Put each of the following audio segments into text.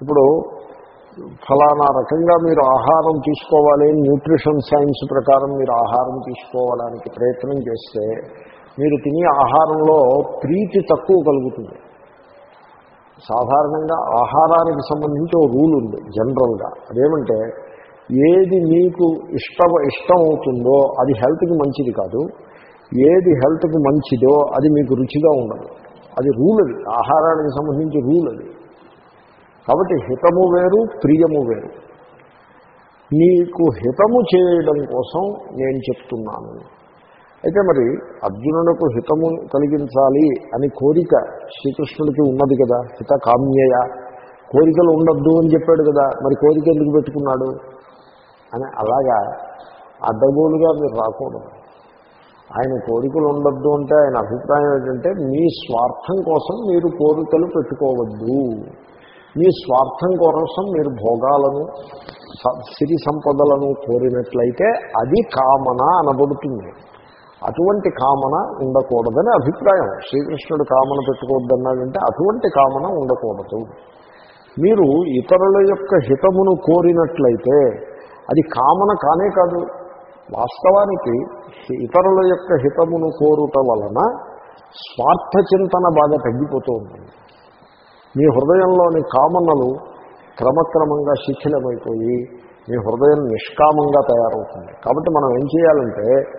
ఇప్పుడు ఫలానా రకంగా మీరు ఆహారం తీసుకోవాలి న్యూట్రిషన్ సైన్స్ ప్రకారం మీరు ఆహారం తీసుకోవడానికి ప్రయత్నం చేస్తే మీరు తినే ఆహారంలో ప్రీతి తక్కువ కలుగుతుంది. సాధారణంగా ఆహారానికి సంబంధించి ఒక రూల్ ఉంది జనరల్గా. అదేమంటే ఏది మీకు ఇష్ట ఇష్టం అవుతుందో అది హెల్త్కి మంచిది కాదు. ఏది హెల్త్కి మంచిదో అది మీకు రుచిగా ఉండదు. అది రూల్ అది. ఆహారానికి సంబంధించి రూల్ అది. కాబట్టి హితము వేరు ప్రియము వేరు. నీకు హితము చేయడం కోసం నేను చెప్తున్నాను. అయితే మరి అర్జునులకు హితము కలిగించాలి అని కోరిక శ్రీకృష్ణుడికి ఉన్నది కదా హిత కామ్యయ కోరికలు ఉండద్దు అని చెప్పాడు కదా మరి కోరిక ఎందుకు పెట్టుకున్నాడు? అని అలాగా అడ్డగోలుగా మీరు రాకూడదు. ఆయన కోరికలు ఉండద్దు అంటే ఆయన అభిప్రాయం ఏంటంటే మీ స్వార్థం కోసం మీరు కోరికలు పెట్టుకోవద్దు. మీ స్వార్థం కోసం మీరు భోగాలను సిరి సంపదలను కోరినట్లయితే అది కామన అనబడుతుంది. అటువంటి కామన ఉండకూడదని అభిప్రాయం. శ్రీకృష్ణుడు కామన పెట్టుకోవద్దన్నాడంటే అటువంటి కామన ఉండకూడదు. మీరు ఇతరుల యొక్క హితమును కోరినట్లయితే అది కామన కానే కాదు. వాస్తవానికి ఇతరుల యొక్క హితమును కోరుట వలన స్వార్థ చింతన బాగా తగ్గిపోతూ ఉంటుంది. మీ హృదయంలోని కామనలు క్రమక్రమంగా శిథిలమైపోయి మీ హృదయం నిష్కామంగా తయారవుతుంది. కాబట్టి మనం ఏం చేయాలంటే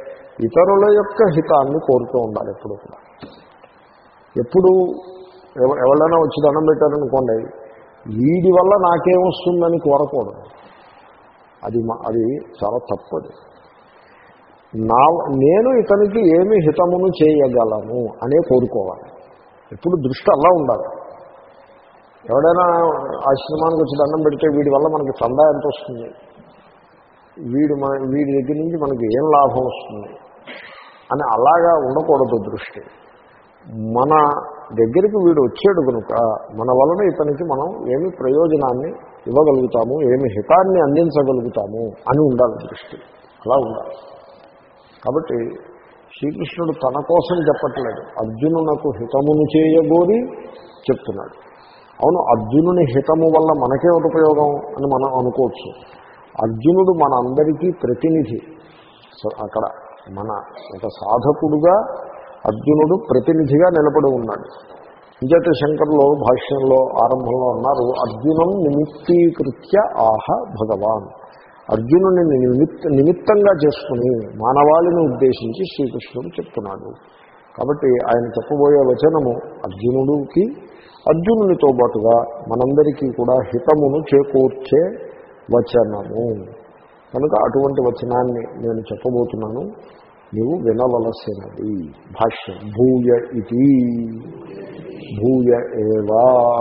ఇతరుల యొక్క హితాన్ని కోరుతూ ఉండాలి ఎప్పుడు కూడా. ఎప్పుడు ఎవ- ఎవరైనా వచ్చి దండం పెట్టారనుకోండి వీడి వల్ల నాకేమొస్తుందని కోరకూడదు. అది మా- అది చాలా తప్పది నా నేను ఇతనికి ఏమి హితమును చేయగలను అనే కోరుకోవాలి. ఎప్పుడు దృష్టి అలా ఉండాలి. ఎవడైనా ఆశ్రమానికి వచ్చి దండం పెడితే వీడి వల్ల మనకి చందా ఎంత వస్తుంది? వీడు మన వీడి దగ్గర నుంచి మనకి ఏం లాభం వస్తుంది? అని అలాగా ఉండకూడదు దృష్టి. మన దగ్గరికి వీడు వచ్చాడు కనుక మన వలన ఇతనికి మనం ఏమి ప్రయోజనాన్ని ఇవ్వగలుగుతాము ఏమి హితాన్ని అందించగలుగుతాము అని ఉండాలి దృష్టి. అలా ఉండాలి. కాబట్టి శ్రీకృష్ణుడు తన కోసం చెప్పట్లేదు. అర్జునునకు హితమును చేయబోరి చెప్తున్నాడు. అవును అర్జునుని హితము వల్ల మనకే ఒక ఉపయోగం అని మనం అనుకోవచ్చు. అర్జునుడు మన అందరికీ ప్రతినిధి. సో అక్కడ మన ఒక సాధకుడుగా అర్జునుడు ప్రతినిధిగా నిలబడి ఉన్నాడు. ఇంచేత శంకర్లో భాష్యంలో ఆరంభంలో అన్నారు అర్జునం నిమిత్తీకృత్య ఆహ భగవాన్. అర్జునుని నిమిత్త నిమిత్తంగా చేసుకుని మానవాళిని ఉద్దేశించి శ్రీకృష్ణుడు చెప్తున్నాడు. కాబట్టి ఆయన చెప్పబోయే వచనము అర్జునుడికి అర్జునునితో పాటుగా మనందరికీ కూడా హితమును చేకూర్చే వచనము. కనుక అటువంటి వచనాన్ని నేను చెప్పబోతున్నాను. నీవు వినవలసినది. భాష్యం. భూయ ఇది. భూయ ఏవా.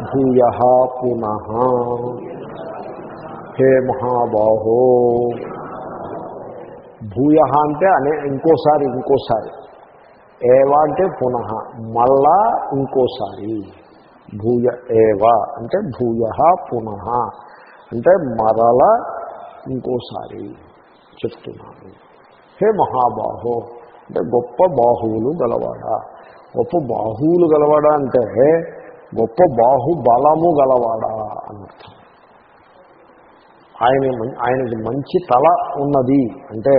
భూయ పునః. హే మహాబాహో. భూయ అంటే అనే ఇంకోసారి ఇంకోసారి. ఏవా అంటే పునః మళ్ళా ఇంకోసారి. భూయ ఏవ అంటే భూయ పునః అంటే మరల ఇంకోసారి చెప్తున్నాను. హే మహాబాహో అంటే గొప్ప బాహువులు గలవాడా? గొప్ప బాహువులు గలవాడా అంటే గొప్ప బాహుబలము గలవాడా అనర్థం. ఆయన ఆయనకి మంచి తల ఉన్నది అంటే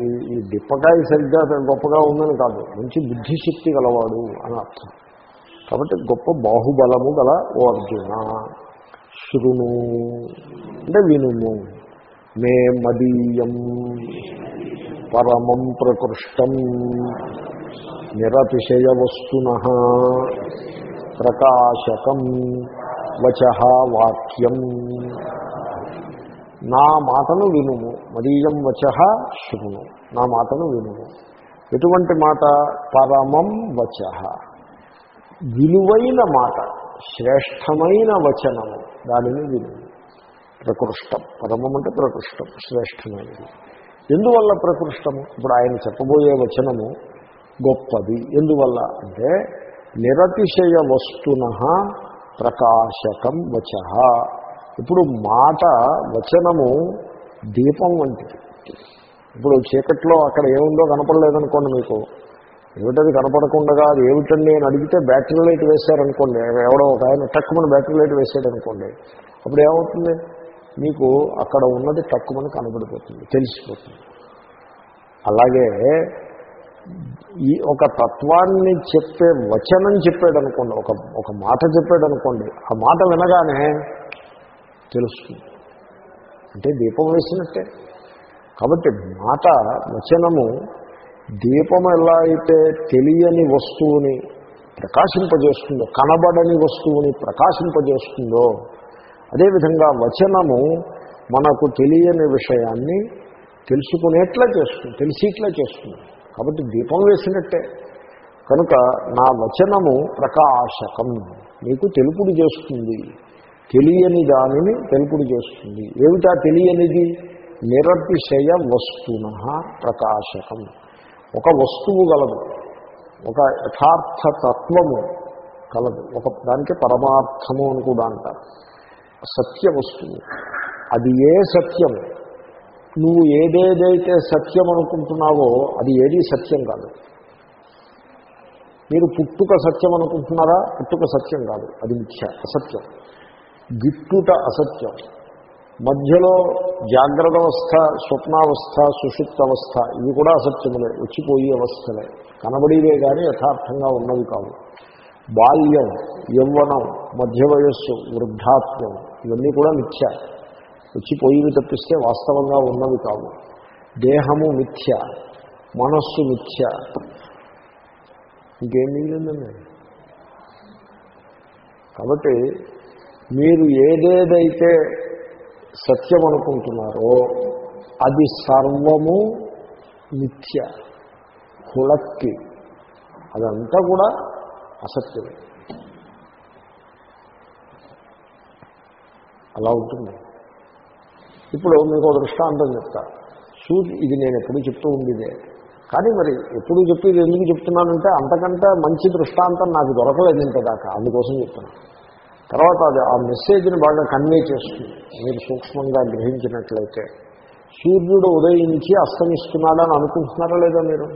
ఈ- ఈ డిప్పకాయ సరిగ్గా గొప్పగా ఉందని కాదు. మంచి బుద్ధిశక్తి గలవాడు అని అర్థం. కాబట్టి గొప్ప బాహుబలము గల ఓ అర్జున. శృణు. అంటే వినుము. మే మదీయం. పరమం ప్రకృష్టం. నిరతిశయ వస్తున. ప్రకాశకం. వచ వాక్యం. నా మాటను వినుము మదీయం వచ శృణు. నా మాటను వినుము. ఎటువంటి మాట? పరమం వచ. విలువైన మాట శ్రేష్టమైన వచనము దానిని విను ప్రకృష్టం. పరమం అంటే ప్రకృష్టం శ్రేష్టమైనది. ఎందువల్ల ప్రకృష్టము? ఇప్పుడు ఆయన చెప్పబోయే వచనము గొప్పది. ఎందువల్ల అంటే నిరతిశయ వస్తున ప్రకాశకం వచ. ఇప్పుడు మాట వచనము దీపం వంటిది. ఇప్పుడు చీకట్లో అక్కడ ఏముందో కనపడలేదనుకోండి మీకు. ఏమిటది కనపడకుండా అది ఏమిటండి అని అడిగితే బ్యాటరీ లైట్ వేశారనుకోండి. ఎవడో ఒక ఆయన టక్కుమని బ్యాటరీ లైట్ వేసాడనుకోండి అప్పుడు ఏమవుతుంది? మీకు అక్కడ ఉన్నది టక్కుమని కనబడిపోతుంది తెలిసిపోతుంది. అలాగే ఈ ఒక తత్వాన్ని చెప్పే వచనం చెప్పాడు అనుకోండి ఒక ఒక మాట చెప్పాడు అనుకోండి ఆ మాట వినగానే తెలుస్తుంది. అంటే దీపం వేసినట్టే. కాబట్టి మాట వచనము దీపం ఎలా అయితే తెలియని వస్తువుని ప్రకాశింపజేస్తుందో కనబడని వస్తువుని ప్రకాశింపజేస్తుందో అదేవిధంగా వచనము మనకు తెలియని విషయాన్ని తెలుసుకునేట్లా చేస్తుంది తెలిసిట్లా చేస్తుంది. కాబట్టి దీపం వేసినట్టే. కనుక నా వచనము ప్రకాశకం మీకు తెలుపుడు చేస్తుంది. తెలియని దానిని తెలుపుడు చేస్తుంది. ఏమిటా తెలియనిది? నిరతిశయ వస్తున ప్రకాశకం. ఒక వస్తువు గలదు. ఒక యథార్థ తత్వము కలదు ఒక దానికి పరమార్థము అని కూడా అంటారు. సత్య వస్తువు. అది ఏ సత్యం నువ్వు ఏదేదైతే సత్యం అనుకుంటున్నావో అది ఏది సత్యం కాదు. మీరు పుట్టుక సత్యం అనుకుంటున్నారా? పుట్టుక సత్యం కాదు. అది మిథ్య అసత్యం. గిట్టుట అసత్యం. మధ్యలో జాగ్రత్త అవస్థ స్వప్నావస్థ సుషుప్త అవస్థ ఇవి కూడా అసత్యములే వచ్చిపోయే అవస్థలే. కనబడివే కానీ యథార్థంగా ఉన్నవి కావు. బాల్యం యవ్వనం మధ్య వయస్సు వృద్ధాత్వం ఇవన్నీ కూడా మిథ్య. వచ్చిపోయివి తప్పిస్తే వాస్తవంగా ఉన్నవి కావు. దేహము మిథ్య మనస్సు మిథ్య. ఇంకేం మిగిలిందండి? కాబట్టి మీరు ఏదేదైతే సత్యం అనుకుంటున్నారో అది సర్వము మిథ్య కులక్కి అదంతా కూడా అసత్యమే. అలా ఉంటుంది. ఇప్పుడు మీకు ఒక దృష్టాంతం చెప్తా. సూర్యు ఇది నేను ఎప్పుడు చెప్తూ ఉండేదే. కానీ మరి ఎప్పుడు చెప్పేది ఎందుకు చెప్తున్నానంటే అంతకంటే మంచి దృష్టాంతం నాకు దొరకలేదు ఇంతదాకా. అందుకోసం చెప్తున్నాను తర్వాత అది ఆ మెసేజ్ని బాగా కన్వే చేస్తుంది. మీరు సూక్ష్మంగా గ్రహించినట్లయితే. సూర్యుడు ఉదయించి అస్తమిస్తున్నాడని అనుకుంటున్నారా లేదా మీరు?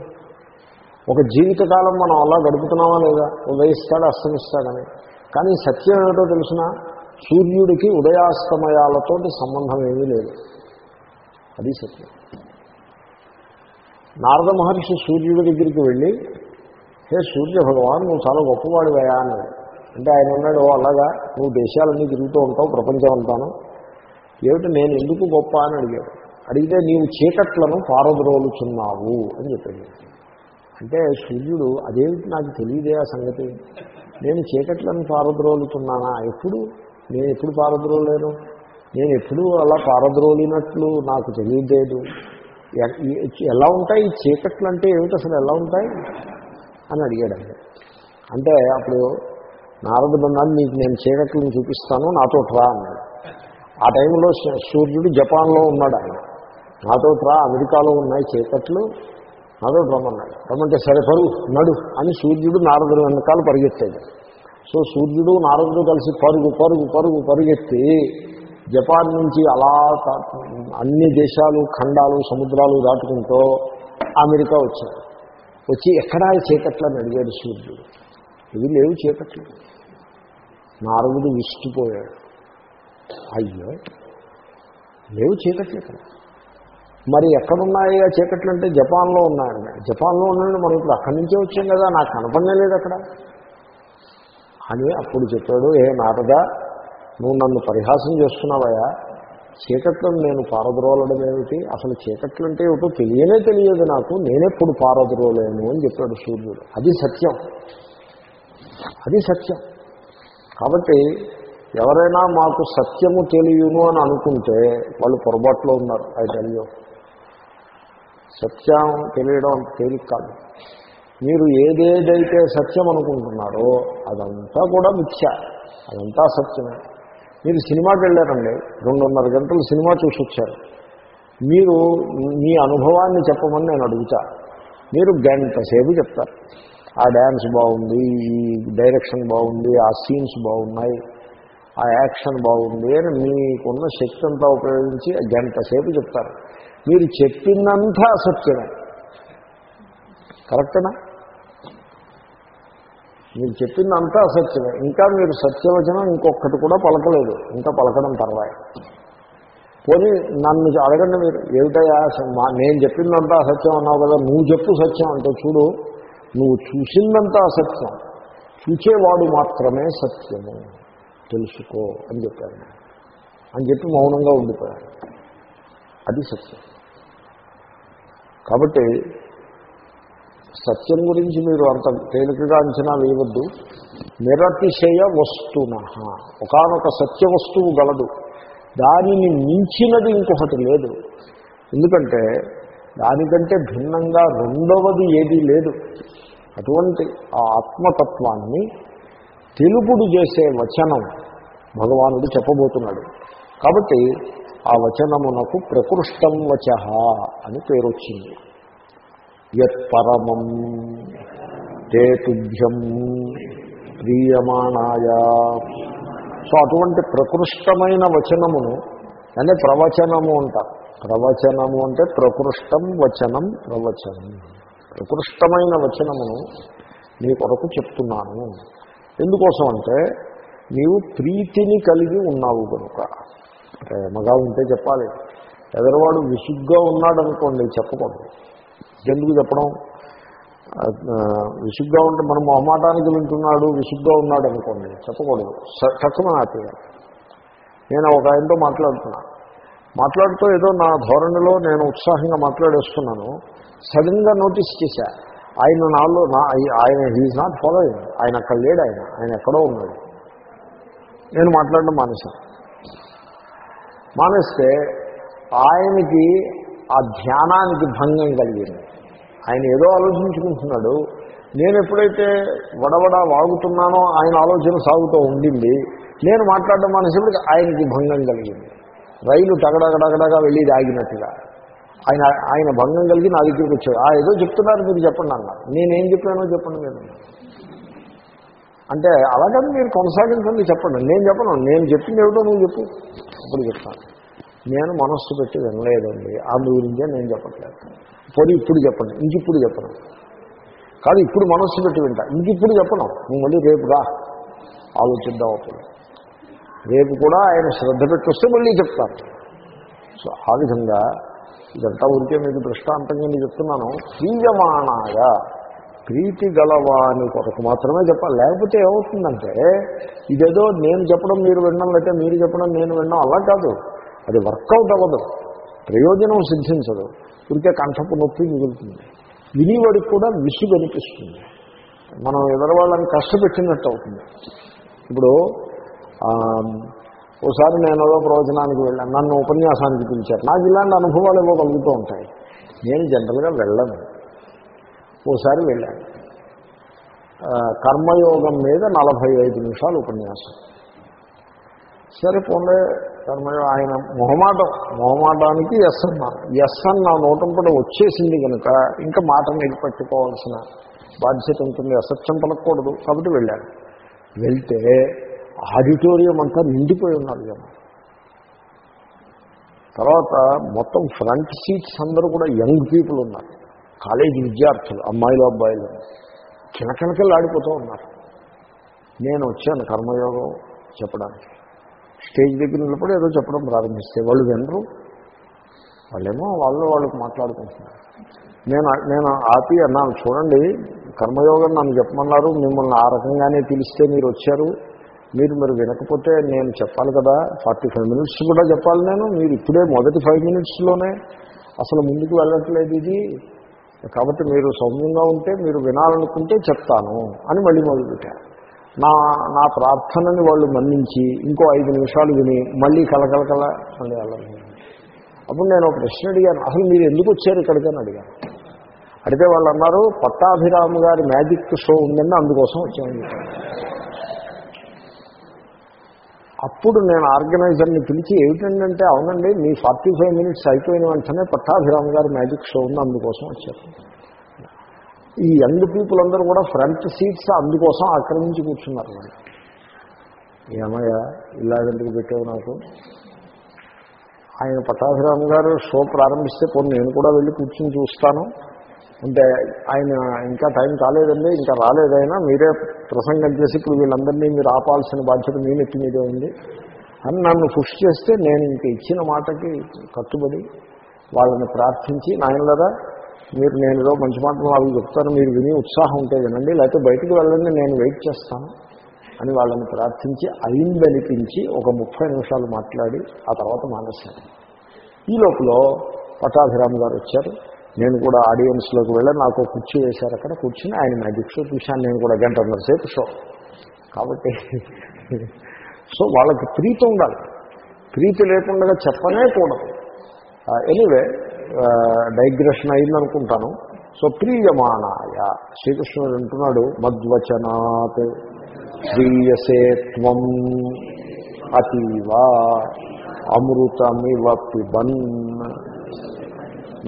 ఒక జీవితకాలం మనం అలా గడుపుతున్నామా లేదా? ఉదయిస్తాడు అస్తమిస్తాడని. కానీ సత్యం ఏమిటో తెలిసిన సూర్యుడికి ఉదయాస్తమయాలతో సంబంధం ఏమీ లేదు. అది సత్యం. నారద మహర్షి సూర్యుడి దగ్గరికి వెళ్ళి హే సూర్య భగవాన్ నువ్వు చాలా గొప్పవాడివయా అన్నాడు అంటే ఆయన ఉన్నాడు అలాగా నువ్వు దేశాలన్నీ తిరుగుతూ ఉంటావు ప్రపంచం అంతాను. ఏమిటి నేను ఎందుకు గొప్ప? అని అడిగాడు. అడిగితే నీవు చీకట్లను పారద్రోలుచున్నావు అని చెప్పాడు. అంటే సూర్యుడు అదేమిటి నాకు తెలియదే ఆ సంగతి? నేను చీకట్లను పారద్రోలుతున్నానా ఎప్పుడు? నేను ఎప్పుడు పారద్రోలేను? నేను ఎప్పుడు అలా పారద్రోలినట్లు నాకు తెలియలేదు. ఎలా ఉంటాయి ఈ చీకట్లు అంటే ఏమిటి అసలు ఎలా ఉంటాయి? అని అడిగాడు అంటే అప్పుడు నారద బంధాన్ని నీకు నేను చీకట్లను చూపిస్తాను నాతో రా అన్నాడు. ఆ టైంలో సూర్యుడు జపాన్లో ఉన్నాడు ఆయన. నాతో రా అమెరికాలో ఉన్నాయి చీకట్లు నాతో రమ్మన్నాడు రమ్మంటే సరే పరు నడు అని సూర్యుడు నారదుడు వెనకాల పరిగెత్తాడు. సో సూర్యుడు నారదుడు కలిసి పరుగు పరుగు పరుగు పరిగెత్తి జపాన్ నుంచి అలా అన్ని దేశాలు ఖండాలు సముద్రాలు దాటుకుంటూ అమెరికా వచ్చాడు. వచ్చి ఎక్కడా చీకట్లని అడిగాడు సూర్యుడు. ఇవి లేవు చీకట్లు. నారదుడు విసిగిపోయాడు. అయ్యో! లేవు చీకట్లు ఇక్కడ. మరి ఎక్కడున్నాయి ఆ చీకట్లు అంటే జపాన్లో ఉన్నాయండి. జపాన్లో ఉన్నాయండి మనం ఇప్పుడు అక్కడి నుంచే వచ్చాం కదా నాకు కనపడలేదు అక్కడ. అని అప్పుడు చెప్పాడు ఏ నారదా నువ్వు నన్ను పరిహాసం చేస్తున్నావయ్యా. చీకట్లను నేను పారద్రోలడం ఏమిటి? అసలు చీకట్లు అంటే ఏమిటో తెలియనే తెలియదు నాకు. నేనెప్పుడు పారద్రోలేను అని చెప్పాడు సూర్యుడు. అది సత్యం. అది సత్యం. కాబట్టి ఎవరైనా మాకు సత్యము తెలియను అని అనుకుంటే వాళ్ళు పొరపాట్లో ఉన్నారు ఆ తెలియ సత్యం తెలియడం అంత తేలిక కాదు. మీరు ఏదేదైతే సత్యం అనుకుంటున్నారో అదంతా కూడా మిథ్య అదంతా సత్యమే. మీరు సినిమాకి వెళ్ళారండి రెండున్నర గంటలు సినిమా చూసి వచ్చారు. మీరు మీ అనుభవాన్ని చెప్పమని నేను అడుగుతా. మీరు గంట సేపు చెప్తారు. ఆ డ్యాన్స్ బాగుంది ఈ డైరెక్షన్ బాగుంది ఆ సీన్స్ బాగున్నాయి ఆ యాక్షన్ బాగుంది అని మీకున్న శక్తి అంతా ఉపయోగించి గంట సేపు చెప్తారు. మీరు చెప్పిందంతా అసత్యమే. కరెక్టేనా మీరు చెప్పిందంతా అసత్యమే. ఇంకా మీరు సత్యవచనం ఇంకొకటి కూడా పలకలేదు. ఇంకా పలకడం తర్వాత పోనీ నన్ను అడగండి మీరు ఏమిటయా మా నేను చెప్పిందంతా అసత్యం అన్నావు కదా నువ్వు చెప్పు సత్యం అంటే చూడు. నువ్వు చూసిందంతా అసత్యం. చూచేవాడు మాత్రమే సత్యము. తెలుసుకో అని చెప్పాను అని చెప్పి మౌనంగా ఉండిపోయాను అది సత్యం. కాబట్టి సత్యం గురించి మీరు అంత తేలికగా అంచనా వేయవద్దు. నిరతిశయ వస్తున. ఒకనొక సత్య వస్తువు గలదు. దానిని మించినది ఇంకొకటి లేదు. ఎందుకంటే దానికంటే భిన్నంగా రెండవది ఏదీ లేదు. అటువంటి ఆ ఆత్మతత్వాన్ని తెలుపుడు చేసే వచనం భగవానుడు చెప్పబోతున్నాడు. కాబట్టి ఆ వచనమునకు ప్రకృష్టం వచ అని పేరు వచ్చింది యత్పరమం తే తుభ్యం ప్రియమాణాయ. సో అటువంటి ప్రకృష్టమైన వచనమును అంటే ప్రవచనము అంటారు. ప్రవచనము అంటే ప్రకృష్టం వచనం ప్రవచనం. ప్రకృష్టమైన వచనమును నీ కొరకు చెప్తున్నాను. ఎందుకోసం అంటే నీవు ప్రీతిని కలిగి ఉన్నావు కనుక. ప్రేమగా ఉంటే చెప్పాలి. ఎదరవాడు విసుగ్గా ఉన్నాడు అనుకోండి చెప్పకూడదు. ఎందుకు చెప్పడం? విసుగ్గా ఉంటే మనం మొహమాటానికి వింటున్నాడు విసుగ్గా ఉన్నాడు అనుకోండి చెప్పకూడదు. స- తక్కువ ఆపేయాలి. నేను ఒక ఆయనతో మాట్లాడుతున్నా. మాట్లాడుతూ ఏదో నా ధోరణిలో నేను ఉత్సాహంగా మాట్లాడేస్తున్నాను. సడన్గా నోటీస్ చేశా. ఆయన నాలో నా ఆయన హీఈస్ నాట్ ఫాలోయింగ్ ఆయన అక్కడ లేడు ఆయన. ఆయన ఎక్కడో ఉన్నాడు. నేను మాట్లాడడం మానేశాను మానేస్తే ఆయనకి ఆ ధ్యానానికి భంగం కలిగింది. ఆయన ఏదో ఆలోచించుకుంటున్నాడు. నేను ఎప్పుడైతే వడవడ వాగుతున్నానో ఆయన ఆలోచన సాగుతూ ఉండింది. నేను మాట్లాడడం మానేసేప్పటికి ఆయనకి భంగం కలిగింది. రైలు టగడగడగడగా వెళ్ళి ఆగినట్టుగా ఆయన ఆయన భంగం కలిగి నా దగ్గరికి వచ్చాడు. ఆ ఏదో చెప్తున్నారు మీరు చెప్పండి అన్నారు నేనేం చెప్పానో చెప్పండి మీరు. అంటే అలాగని మీరు కొనసాగించండి చెప్పండి. నేను చెప్పను. నేను చెప్పింది ఏమిటో నువ్వు చెప్పు. అప్పుడు చెప్తాను. నేను మనస్సు పెట్టి వినలేదండి. అందు గురించే నేను చెప్పట్లేదు. పోనీ ఇప్పుడు చెప్పండి. ఇంక ఇప్పుడు చెప్పను. కాదు ఇప్పుడు మనస్సు పెట్టి వింటా. ఇంక ఇప్పుడు చెప్పను. నువ్వు మళ్ళీ రేపు రా. ఆలోచిద్దాం అప్పుడు. రేపు కూడా ఆయన శ్రద్ధ పెట్టి వస్తే మళ్ళీ చెప్తాను. సో ఆ విధంగా ఇదంతా ఊరికే మీకు దృష్టాంతంగా నేను చెప్తున్నాను. ప్రియమాణాగా ప్రీతి గలవాని కొరకు మాత్రమే చెప్పాలి. లేకపోతే ఏమవుతుందంటే ఇదేదో నేను చెప్పడం మీరు వినడం లేకపోతే మీరు చెప్పడం నేను వినడం అలా కాదు. అది వర్కౌట్ అవ్వదు. ప్రయోజనం సిద్ధించదు. ఊరికే కంఠపు నొప్పి మిగులుతుంది. వినివాడికి కూడా విసుగు అనిపిస్తుంది. మనం ఎదరవాళ్ళని కష్టపెట్టినట్టు అవుతుంది. ఇప్పుడు ఓసారి నేను ఏదో ప్రవచనానికి వెళ్ళాను. నన్ను ఉపన్యాసానికి పిలిచారు. నాకు ఇలాంటి అనుభవాలు ఏవో కలుగుతూ ఉంటాయి. నేను జనరల్గా వెళ్ళను. ఓసారి వెళ్ళాను. కర్మయోగం మీద నలభై ఐదు నిమిషాలు ఉపన్యాసం. సరే పోలే కర్మయోగం ఆయన మొహమాటం మొహమాటానికి ఎస్ అన్నారు ఎస్ అన్న నా వచ్చేసింది కనుక ఇంకా మాట నిలబెట్టుకోవాల్సిన బాధ్యత ఉంటుంది. అసత్యం పలకూడదు కాబట్టి వెళ్ళాను. వెళ్తే ఆడిటోరియం అంతా నిండిపోయి ఉన్నారు జనం. తర్వాత మొత్తం ఫ్రంట్ సీట్స్ అందరూ కూడా యంగ్ పీపుల్ ఉన్నారు. కాలేజీ విద్యార్థులు అమ్మాయిలు అబ్బాయిలు. కినకినకలు ఆడిపోతూ ఉన్నారు. నేను వచ్చాను కర్మయోగం చెప్పడానికి. స్టేజ్ దగ్గర నిలబడి ఏదో చెప్పడం ప్రారంభిస్తే వాళ్ళు వినరు. వాళ్ళేమో వాళ్ళు వాళ్ళకి మాట్లాడుకుంటున్నారు. నేను నేను ఆపి అన్నాను చూడండి కర్మయోగం నన్ను చెప్పమన్నారు. మిమ్మల్ని ఆ రకంగానే పిలిస్తే మీరు వచ్చారు. మీరు మరి వినకపోతే నేను చెప్పాలి కదా ఫార్టీ ఫైవ్ మినిట్స్ కూడా చెప్పాలి నేను మీరు ఇప్పుడే మొదటి ఫైవ్ మినిట్స్లోనే అసలు ముందుకు వెళ్ళట్లేదు ఇది. కాబట్టి మీరు సౌమ్యంగా ఉంటే మీరు వినాలనుకుంటే చెప్తాను అని మళ్ళీ మొదలుపెట్టారు. నా నా ప్రార్థనని వాళ్ళు మన్నించి ఇంకో ఐదు నిమిషాలు విని మళ్ళీ కలకలకల మళ్ళీ వెళ్ళాలి అప్పుడు నేను ఒక ప్రశ్న అడిగాను. అసలు మీరు ఎందుకు వచ్చారు ఇక్కడికని అడిగాను. అడిగితే వాళ్ళు అన్నారు పట్టాభిరాము గారి మ్యాజిక్ షో ఉందని అందుకోసం వచ్చామని చెప్పాను అప్పుడు నేను ఆర్గనైజర్ని పిలిచి ఏమిటంటే అవునండి మీ ఫార్టీ ఫైవ్ మినిట్స్ అయిపోయిన వెంటనే పట్టాభిరామ్ గారి మ్యాజిక్ షో ఉంది అందుకోసం వచ్చారు. ఈ యంగ్ పీపుల్ అందరూ కూడా ఫ్రంట్ సీట్స్ అందుకోసం ఆక్రమించి కూర్చున్నారు వాళ్ళు. ఏమయ్యా ఇలాగెందుకు పెట్టావు నాకు? ఆయన పట్టాభిరామ్ గారు షో ప్రారంభిస్తే పోనీ నేను కూడా వెళ్ళి కూర్చుని చూస్తాను. అంటే ఆయన ఇంకా టైం కాలేదండి ఇంకా రాలేదైనా మీరే ప్రసంగం చేసి ఇప్పుడు వీళ్ళందరినీ మీరు ఆపాల్సిన బాధ్యత మీ నెత్తి మీదే ఉంది అని నన్ను పుష్ చేస్తే నేను ఇంక ఇచ్చిన మాటకి కట్టుబడి వాళ్ళని ప్రార్థించి నాయనలరా మీరు నేను ఏదో మంచి మాటలు అవి చెప్తాను మీరు విని ఉత్సాహం ఉంటే వినండి లేకపోతే బయటికి వెళ్ళండి నేను వెయిట్ చేస్తాను అని వాళ్ళని ప్రార్థించి అయిందనిపించి ఒక ముప్పై నిమిషాలు మాట్లాడి ఆ తర్వాత మానేశాను. ఈ లోపల పట్టాభిరామ్ గారు వచ్చారు. నేను కూడా ఆడియన్స్లోకి వెళ్ళి నాకు కుర్చీ వేశారు అక్కడ కూర్చుని ఆయన మ్యాజిక్ షో చూశాను నేను కూడా గంటన్నర సేపు షో కాబట్టి సో వాళ్ళకి ప్రీతి ఉండాలి. ప్రీతి లేకుండా చెప్పనే కూడదు. ఎనీవే డైగ్రెషన్ అయిందనుకుంటాను. సో ప్రియమానాయ శ్రీకృష్ణుడు అంటున్నాడు మద్వచనాత్ ప్రియసేత్వం అతీవ అమృతమివ పిబన్.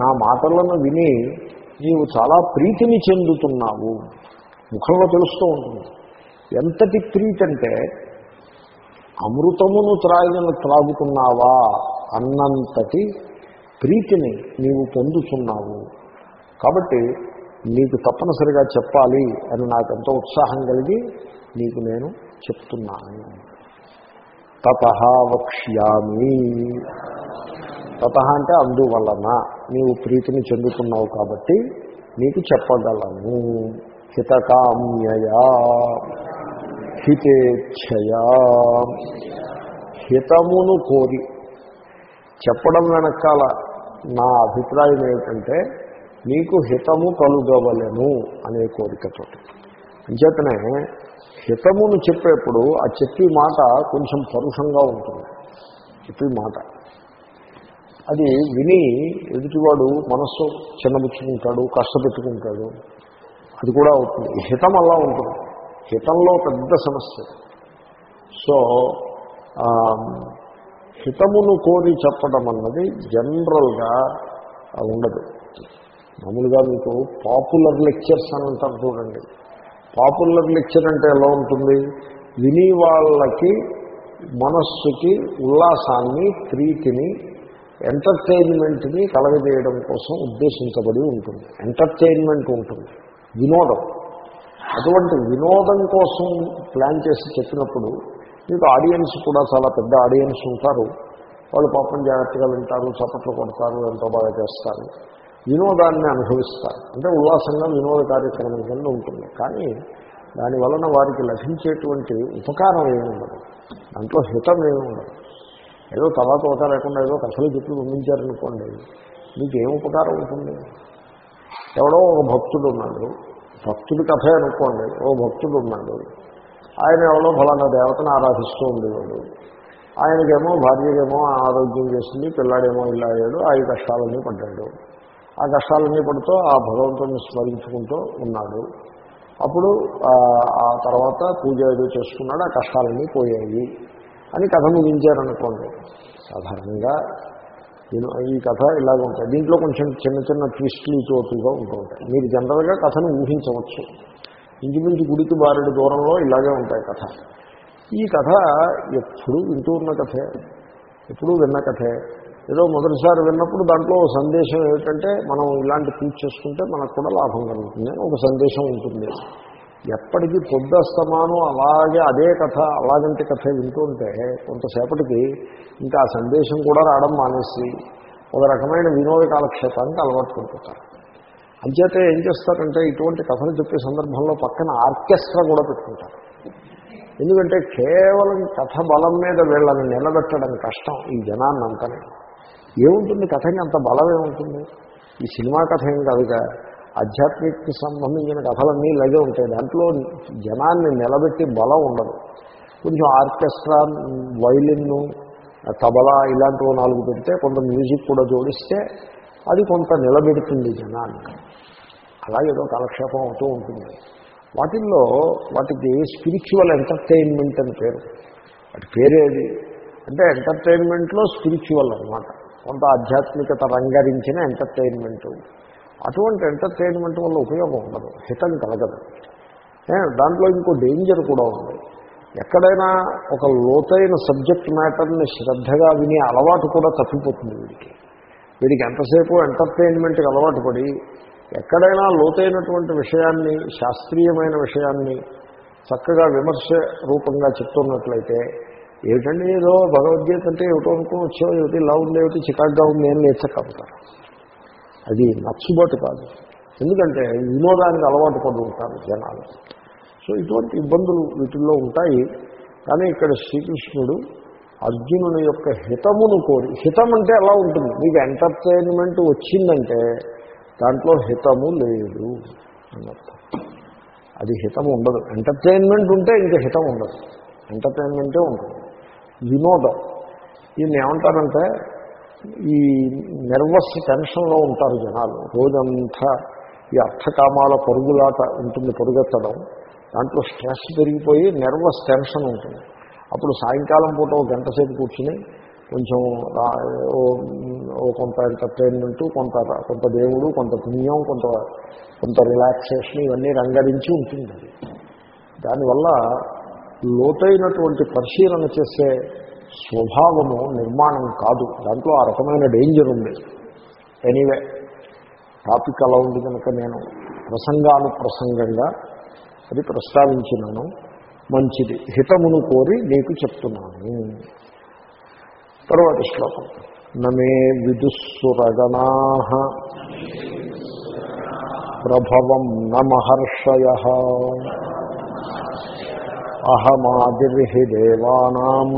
నా మాటలను విని నీవు చాలా ప్రీతిని చెందుతున్నావు. ముఖంలో తెలుస్తూ ఉంటుంది. ఎంతటి ప్రీతి అంటే అమృతమును త్రాగిన త్రాగుతున్నావా అన్నంతటి ప్రీతిని నీవు పొందుతున్నావు. కాబట్టి నీకు తప్పనిసరిగా చెప్పాలి అని నాకు ఎంతో ఉత్సాహం కలిగి నీకు నేను చెప్తున్నాను. తత వక్ష్యామి. తత అంటే అందువలన. నీవు ప్రీతిని చెందుతున్నావు కాబట్టి నీకు చెప్పగలను. హితకామ్యయా. హితేచ్ఛయా. హితమును కోరి. చెప్పడం వెనకాల నా అభిప్రాయం ఏమిటంటే నీకు హితము కలుగవలను అనే కోరికతో అంచేతనే హితమును చెప్పేప్పుడు ఆ చెప్పి మాట కొంచెం పరుషంగా ఉంటుంది. చెప్పి మాట. అది విని ఎదుటివాడు మనస్సు చిన్నబుచ్చుకుంటాడు కష్టపెట్టుకుంటాడు. అది కూడా అవుతుంది. హితం అలా ఉంటుంది. హితంలో పెద్ద సమస్య. సో హితమును కోరి చెప్పడం అన్నది జనరల్గా ఉండదు. మామూలుగా మీకు పాపులర్ లెక్చర్స్ అని అంటారు చూడండి. పాపులర్ లెక్చర్ అంటే ఎలా ఉంటుంది? విని వాళ్ళకి మనస్సుకి ఉల్లాసాన్ని ప్రీతిని ఎంటర్టైన్మెంట్ని కలగజేయడం కోసం ఉద్దేశించబడి ఉంటుంది. ఎంటర్టైన్మెంట్ ఉంటుంది. వినోదం. అటువంటి వినోదం కోసం ప్లాన్ చేసి చెప్పినప్పుడు మీకు ఆడియన్స్ కూడా చాలా పెద్ద ఆడియన్స్ ఉంటారు. వాళ్ళు పాపం జాగ్రత్తగా వింటారు చప్పట్లు కొడతారు ఎంతో బాగా చేస్తారు. వినోదాన్ని అనుభవిస్తారు. అంటే ఉల్లాసంగా వినోద కార్యక్రమం కింద ఉంటుంది. కానీ దాని వలన వారికి లభించేటువంటి ఉపకారం ఏమి ఉండదు దాంట్లో హితం ఏమి ఉండదు ఏదో తర్వాత ఒక లేకుండా ఏదో కథలు చెప్పి పంపించారనుకోండి మీకు ఏం ఉపకారం ఉంటుంది? ఎవడో ఒక భక్తుడు ఉన్నాడు భక్తుడి కథే అనుకోండి ఓ భక్తుడు ఉన్నాడు ఆయన ఎవరో ఫలానా దేవతను ఆరాధిస్తూ ఉండేవాడు. ఆయనకేమో భార్యకేమో ఆరోగ్యం చేసింది పిల్లాడేమో ఇలా అయ్యాడు ఆ కష్టాలన్నీ పడ్డాడు. ఆ కష్టాలన్నీ పడుతూ ఆ భగవంతుని స్మరించుకుంటూ ఉన్నాడు. అప్పుడు ఆ తర్వాత పూజ ఏదో చేసుకున్నాడు ఆ కష్టాలన్నీ పోయాయి. అని కథ ముగించారనుకోండి. సాధారణంగా ఈ కథ ఇలాగ ఉంటాయి. దీంట్లో కొంచెం చిన్న చిన్న ట్విస్టులు చోటుగా ఉంటూ ఉంటాయి. మీరు జనరల్గా కథను ఊహించవచ్చు. ఇంచుమించు గుడికి బారెడు దూరంలో ఇలాగే ఉంటాయి కథ. ఈ కథ ఎప్పుడు వింటూ ఉన్న కథే. ఎప్పుడూ విన్న కథే. ఏదో మొదటిసారి విన్నప్పుడు దాంట్లో సందేశం ఏమిటంటే మనం ఇలాంటి పూజ చేసుకుంటే మనకు కూడా లాభం కలుగుతుంది ఒక సందేశం ఉంటుంది. ఎప్పటికీ పొద్దుస్తమానం అలాగే అదే కథ అలాగంటి కథ వింటుంటే కొంతసేపటికి ఇంకా ఆ సందేశం కూడా రావడం మానేసి ఒక రకమైన వినోద కాలక్షేపానికి అలవాటు పడిపోతారు. అంచేతే ఏం చేస్తారంటే ఇటువంటి కథలు చెప్పే సందర్భంలో పక్కన ఆర్కెస్ట్రా కూడా పెట్టుకుంటారు. ఎందుకంటే కేవలం కథ బలం మీద వీళ్ళని నిలబెట్టడం కష్టం ఈ జనాన్ని అంతనే ఏముంటుంది? కథకి అంత బలం ఏముంటుంది? ఈ సినిమా కథ ఏం కాదుగా? ఆధ్యాత్మిక సంబంధించిన కథలన్నీ ఇలాగే ఉంటాయి. దాంట్లో జనాన్ని నిలబెట్టి బలం ఉండదు. కొంచెం ఆర్కెస్ట్రా వైలిన్ను తబలా ఇలాంటివి నాలుగు పెడితే కొంత మ్యూజిక్ కూడా జోడిస్తే అది కొంత నిలబెడుతుంది జనాన్ని. అలాగేదో కాలక్షేపం అవుతూ ఉంటుంది. వాటిల్లో వాటికి స్పిరిచువల్ ఎంటర్టైన్మెంట్ అని పేరు. వాటి పేరేది అంటే ఎంటర్టైన్మెంట్లో స్పిరిచువల్ అనమాట కొంత ఆధ్యాత్మికత రంగరించిన ఎంటర్టైన్మెంట్ అటువంటి ఎంటర్టైన్మెంట్ వల్ల ఉపయోగం ఉండదు. హితం కలగదు. దాంట్లో ఇంకో డేంజర్ కూడా ఉంది. ఎక్కడైనా ఒక లోతైన సబ్జెక్ట్ మ్యాటర్ని శ్రద్ధగా వినే అలవాటు కూడా తప్పిపోతుంది వీడికి. వీడికి ఎంతసేపు ఎంటర్టైన్మెంట్కి అలవాటు పడి ఎక్కడైనా లోతైనటువంటి విషయాన్ని శాస్త్రీయమైన విషయాన్ని చక్కగా విమర్శ రూపంగా చెప్తున్నట్లయితే ఏమిటండి ఏదో భగవద్గీత అంటే ఏమిటో అనుకుని వచ్చావు ఏమిటి ఇలా ఉంది ఏమిటి చికాగ్గా ఉంది ఏం నేర్చకపోతారు అది నచ్చుబాటు కాదు. ఎందుకంటే వినోదానికి అలవాటు పడి ఉంటారు జనాలు. సో ఇటువంటి ఇబ్బందులు వీటిల్లో ఉంటాయి. కానీ ఇక్కడ శ్రీకృష్ణుడు అర్జునుని యొక్క హితమును కోరి హితం అంటే ఎలా ఉంటుంది? మీకు ఎంటర్టైన్మెంట్ వచ్చిందంటే దాంట్లో హితము లేదు అన్నర్థం అది హితం ఉండదు. ఎంటర్టైన్మెంట్ ఉంటే ఇంకా హితం ఉండదు. ఎంటర్టైన్మెంటే ఉంటుంది వినోదం. దీన్ని ఏమంటారంటే ఈ నెర్వస్ టెన్షన్లో ఉంటారు జనాలు. రోజంతా ఈ అర్థకామాల పరుగులాట ఉంటుంది పరుగెత్తడం. దాంట్లో స్ట్రెస్ పెరిగిపోయి నెర్వస్ టెన్షన్ ఉంటుంది. అప్పుడు సాయంకాలం పూట ఒక గంట సేపు కూర్చుని కొంచెం కొంత ఎంటర్టైన్మెంట్ కొంత కొంత దేవుడు కొంత పుణ్యం కొంత కొంత రిలాక్సేషన్ ఇవన్నీ రంగరించి ఉంటుంది. దానివల్ల లోతైనటువంటి పరిశీలన చేసే స్వభావము నిర్మాణం కాదు. దాంట్లో ఆ రకమైన డేంజర్ ఉంది. ఎనీవే టాపిక్ అలా ఉంది కనుక నేను ప్రసంగానుప్రసంగంగా అది ప్రస్తావించినాను. మంచిది. హితమును కోరి నీకు చెప్తున్నాను. తర్వాత శ్లోకం. నమే విదుస్సురగణా ప్రభవం న మహర్షయ అహమాదిర్హి దేవానాం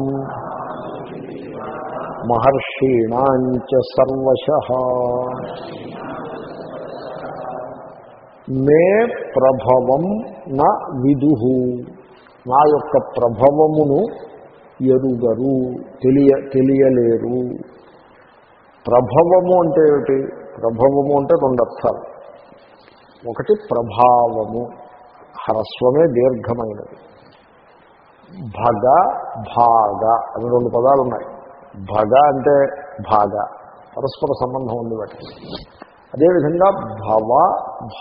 మహర్షీణాంచ సర్వశ. మే ప్రభవం నా విదుహు నా యొక్క ప్రభవమును ఎరుగరు తెలియ తెలియలేరు. ప్రభవము అంటే ఏమిటి? ప్రభవము అంటే రెండు అర్థాలు. ఒకటి ప్రభావము హ్రస్వమే దీర్ఘమైనది. భగ భాగ అని రెండు పదాలు ఉన్నాయి భగ అంటే భాగ పరస్పర సంబంధం ఉంది వాటికి. అదేవిధంగా భవ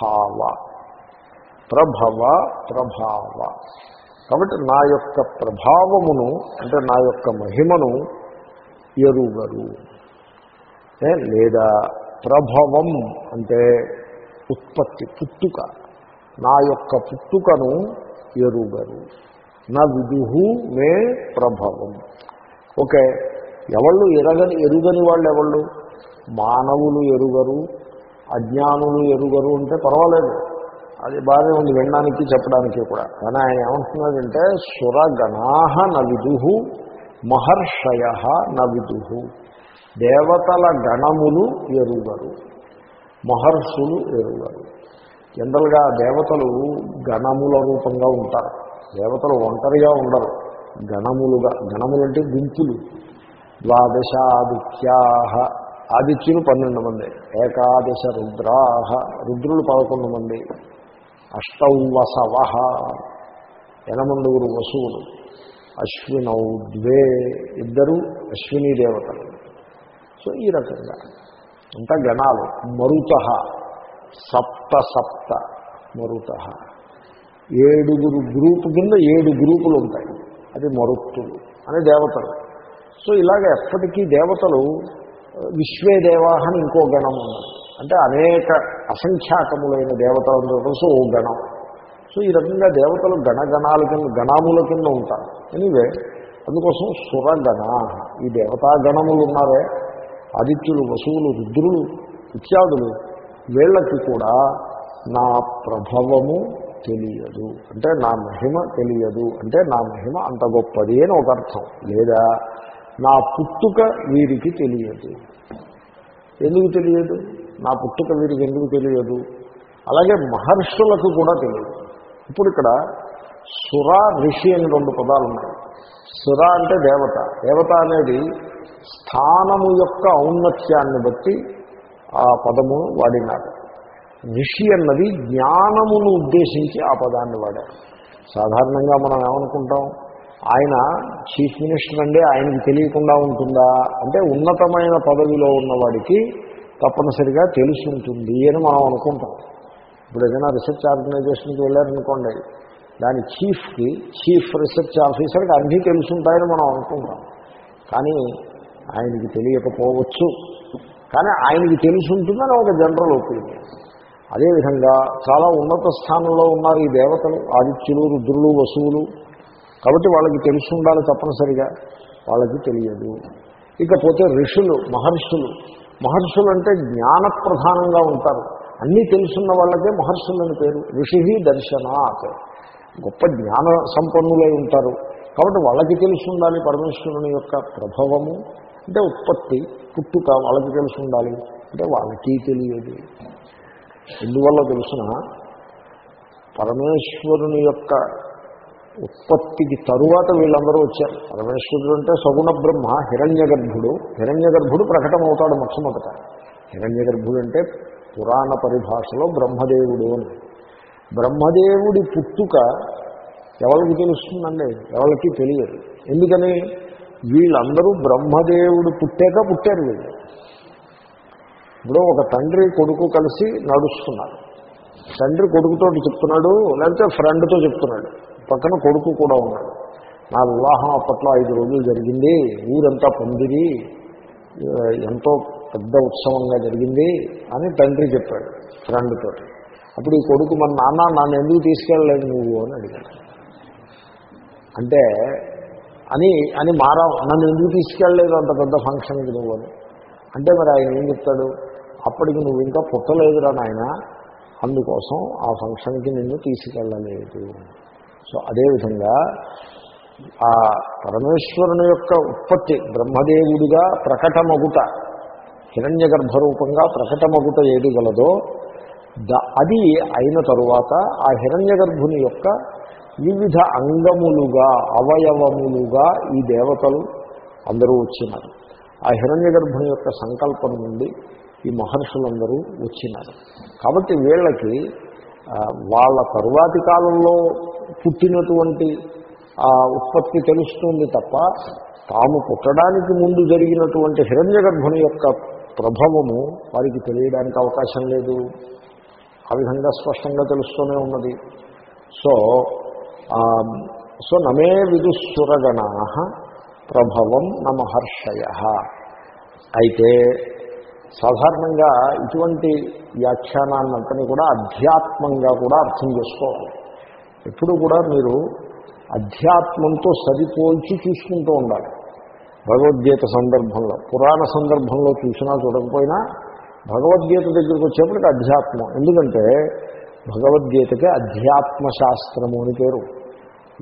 భావ ప్రభవ ప్రభావ. కాబట్టి నా యొక్క ప్రభావమును అంటే నా యొక్క మహిమను ఎరుగరు. ఏ, లేదా ప్రభవం అంటే ఉత్పత్తి పుట్టుక. నా యొక్క పుట్టుకను ఎరుగరు. నా విదుహు మే ప్రభవం. ఓకే ఎవళ్ళు ఎరగని ఎరుగని వాళ్ళు ఎవళ్ళు? మానవులు ఎరుగరు అజ్ఞానులు ఎరుగరు అంటే పర్వాలేదు. అది బాగానే ఉంది వినడానికి చెప్పడానికి కూడా. కానీ ఆయన ఏమంటున్నాడంటే సురగణాహ నవిదుహు మహర్షయ నవిదుహు. దేవతల గణములు ఎరుగరు మహర్షులు ఎరుగరు. జనరల్గా దేవతలు గణముల రూపంగా ఉంటారు. దేవతలు ఒంటరిగా ఉండరు. గణములుగా గణములంటే గుంపులు. ద్వాదశాదిత్యా ఆదిత్యులు పన్నెండు మంది ఏకాదశ రుద్రాహ. రుద్రులు పదకొండు మంది. అష్టౌవసవ. ఎనమండుగురు వసువులు. అశ్వినౌ ద్వే. ఇద్దరు అశ్విని దేవతలు. సో ఈ రకంగా. అంతా గణాలు. మరుత. సప్త సప్త మరుత. ఏడుగురు గ్రూపు కింద ఏడు గ్రూపులు ఉంటాయి. అది మరుత్తులు అని దేవతలు. సో ఇలాగ ఎప్పటికీ దేవతలు విశ్వే దేవాహ అని ఇంకో గణం ఉన్నది అంటే అనేక అసంఖ్యాకములైన దేవతలందరూ కలిసి ఓ గణం. సో ఈ రకంగా దేవతలు గణగణాల కింద గణాముల కింద ఉంటారు. ఎనివే అందుకోసం సురగణ. ఈ దేవతాగణములు ఉన్నారే ఆదిత్యులు వసువులు రుద్రులు ఇత్యాదులు వీళ్ళకి కూడా నా ప్రభవము తెలియదు. అంటే నా మహిమ తెలియదు. అంటే నా మహిమ అంత గొప్పది అని ఒక అర్థం. లేదా నా పుట్టుక వీరికి తెలియదు. ఎందుకు తెలియదు? నా పుట్టుక వీరికి ఎందుకు తెలియదు? అలాగే మహర్షులకు కూడా తెలియదు. ఇప్పుడు ఇక్కడ సుర ఋషి అని రెండు పదాలు ఉన్నాయి సుర అంటే దేవత. దేవత అనేది స్థానము యొక్క ఔన్నత్యాన్ని బట్టి ఆ పదము వాడినారు ఋషి అన్నది జ్ఞానమును ఉద్దేశించి ఆ పదాన్ని వాడారు. సాధారణంగా మనం ఏమనుకుంటాం? ఆయన చీఫ్ మినిస్టర్ అండి ఆయనకి తెలియకుండా ఉంటుందా? అంటే ఉన్నతమైన పదవిలో ఉన్నవాడికి తప్పనిసరిగా తెలిసి ఉంటుంది అని మనం అనుకుంటాం. ఇప్పుడు ఏదైనా రీసెర్చ్ ఆర్గనైజేషన్కి వెళ్ళారనుకోండి దాని చీఫ్కి చీఫ్ రీసెర్చ్ ఆఫీసర్కి అన్నీ తెలుసుంటాయని మనం అనుకుంటాం. కానీ ఆయనకి తెలియకపోవచ్చు. కానీ ఆయనకి తెలిసి ఉంటుందని ఒక జనరల్ ఒపీనియన్ అదేవిధంగా చాలా ఉన్నత స్థానంలో ఉన్నారు ఈ దేవతలు ఆదిత్యులు రుద్రులు వసువులు కాబట్టి వాళ్ళకి తెలిసి ఉండాలి తప్పనిసరిగా. వాళ్ళకి తెలియదు. ఇకపోతే ఋషులు మహర్షులు మహర్షులు అంటే జ్ఞాన ప్రధానంగా ఉంటారు. అన్నీ తెలుసున్న వాళ్ళకే మహర్షులని పేరు. ఋషి దర్శనాత్. గొప్ప జ్ఞాన సంపన్నులై ఉంటారు. కాబట్టి వాళ్ళకి తెలిసి ఉండాలి పరమేశ్వరుని యొక్క ప్రభావము. అంటే ఉత్పత్తి పుట్టుక వాళ్ళకి తెలిసి ఉండాలి. అంటే వాళ్ళకి తెలియదు. ఎందువల్ల తెలుసిన? పరమేశ్వరుని యొక్క ఉత్పత్తికి తరువాత వీళ్ళందరూ వచ్చారు. పరమేశ్వరుడు అంటే సగుణ బ్రహ్మ హిరణ్య గర్భుడు. హిరణ్య గర్భుడు ప్రకటమవుతాడు మొట్టమొదట. హిరణ్య గర్భుడు అంటే పురాణ పరిభాషలో బ్రహ్మదేవుడు అని. బ్రహ్మదేవుడి పుట్టుక ఎవరికి తెలుస్తుందండి? ఎవరికి తెలియదు. ఎందుకని? వీళ్ళందరూ బ్రహ్మదేవుడు పుట్టాక పుట్టారు వీళ్ళు. ఇప్పుడు ఒక తండ్రి కొడుకు కలిసి నడుస్తున్నారు. తండ్రి కొడుకుతో చెప్తున్నాడు లేకపోతే ఫ్రెండ్తో చెప్తున్నాడు. పక్కన కొడుకు కూడా ఉన్నాడు. నా వివాహం అప్పట్లో ఐదు రోజులు జరిగింది. ఊరంతా పొందిరి ఎంతో పెద్ద ఉత్సవంగా జరిగింది అని తండ్రి చెప్పాడు ఫ్రెండ్తో అప్పుడు ఈ కొడుకు మన నాన్న నన్ను ఎందుకు తీసుకెళ్ళలేదు నువ్వు? అని అడిగాడు. అంటే అని అని మారా నన్ను ఎందుకు తీసుకెళ్ళలేదు అంత పెద్ద ఫంక్షన్కి నువ్వు? అని. అంటే మరి ఆయన ఏం చెప్తాడు? అప్పటికి నువ్వు ఇంకా పుట్టలేదురా నాయన అందుకోసం ఆ ఫంక్షన్కి నిన్ను తీసుకెళ్ళలేదు. సో అదేవిధంగా ఆ పరమేశ్వరుని యొక్క ఉత్పత్తి బ్రహ్మదేవుడిగా ప్రకటమగుట హిరణ్య గర్భరూపంగా ప్రకటమగుట ఏది గలదో ద అది అయిన తరువాత ఆ హిరణ్య గర్భుని యొక్క వివిధ అంగములుగా అవయవములుగా ఈ దేవతలు అందరూ వచ్చినారు. ఆ హిరణ్య గర్భుని యొక్క సంకల్పం నుండి ఈ మహర్షులందరూ వచ్చినారు. కాబట్టి వీళ్ళకి వాళ్ళ తరువాతి కాలంలో పుట్టినటువంటి ఆ ఉత్పత్తి తెలుస్తుంది తప్ప తాము పుట్టడానికి ముందు జరిగినటువంటి హిరణ్య గర్భుని యొక్క ప్రభావము వారికి తెలియడానికి అవకాశం లేదు. ఆ విధంగా స్పష్టంగా తెలుస్తూనే ఉన్నది. సో సో నమే విదుస్సురగణా ప్రభవం నమహర్షయ అయితే సాధారణంగా ఇటువంటి వ్యాఖ్యానాన్నంతని కూడా అధ్యాత్మంగా కూడా అర్థం చేసుకోవాలి. ఎప్పుడు కూడా మీరు అధ్యాత్మంతో సరిపోల్చి చూసుకుంటూ ఉండాలి. భగవద్గీత సందర్భంలో పురాణ సందర్భంలో చూసినా చూడకపోయినా భగవద్గీత దగ్గరికి వచ్చేప్పటికి అధ్యాత్మం. ఎందుకంటే భగవద్గీతకి అధ్యాత్మ శాస్త్రము అని పేరు.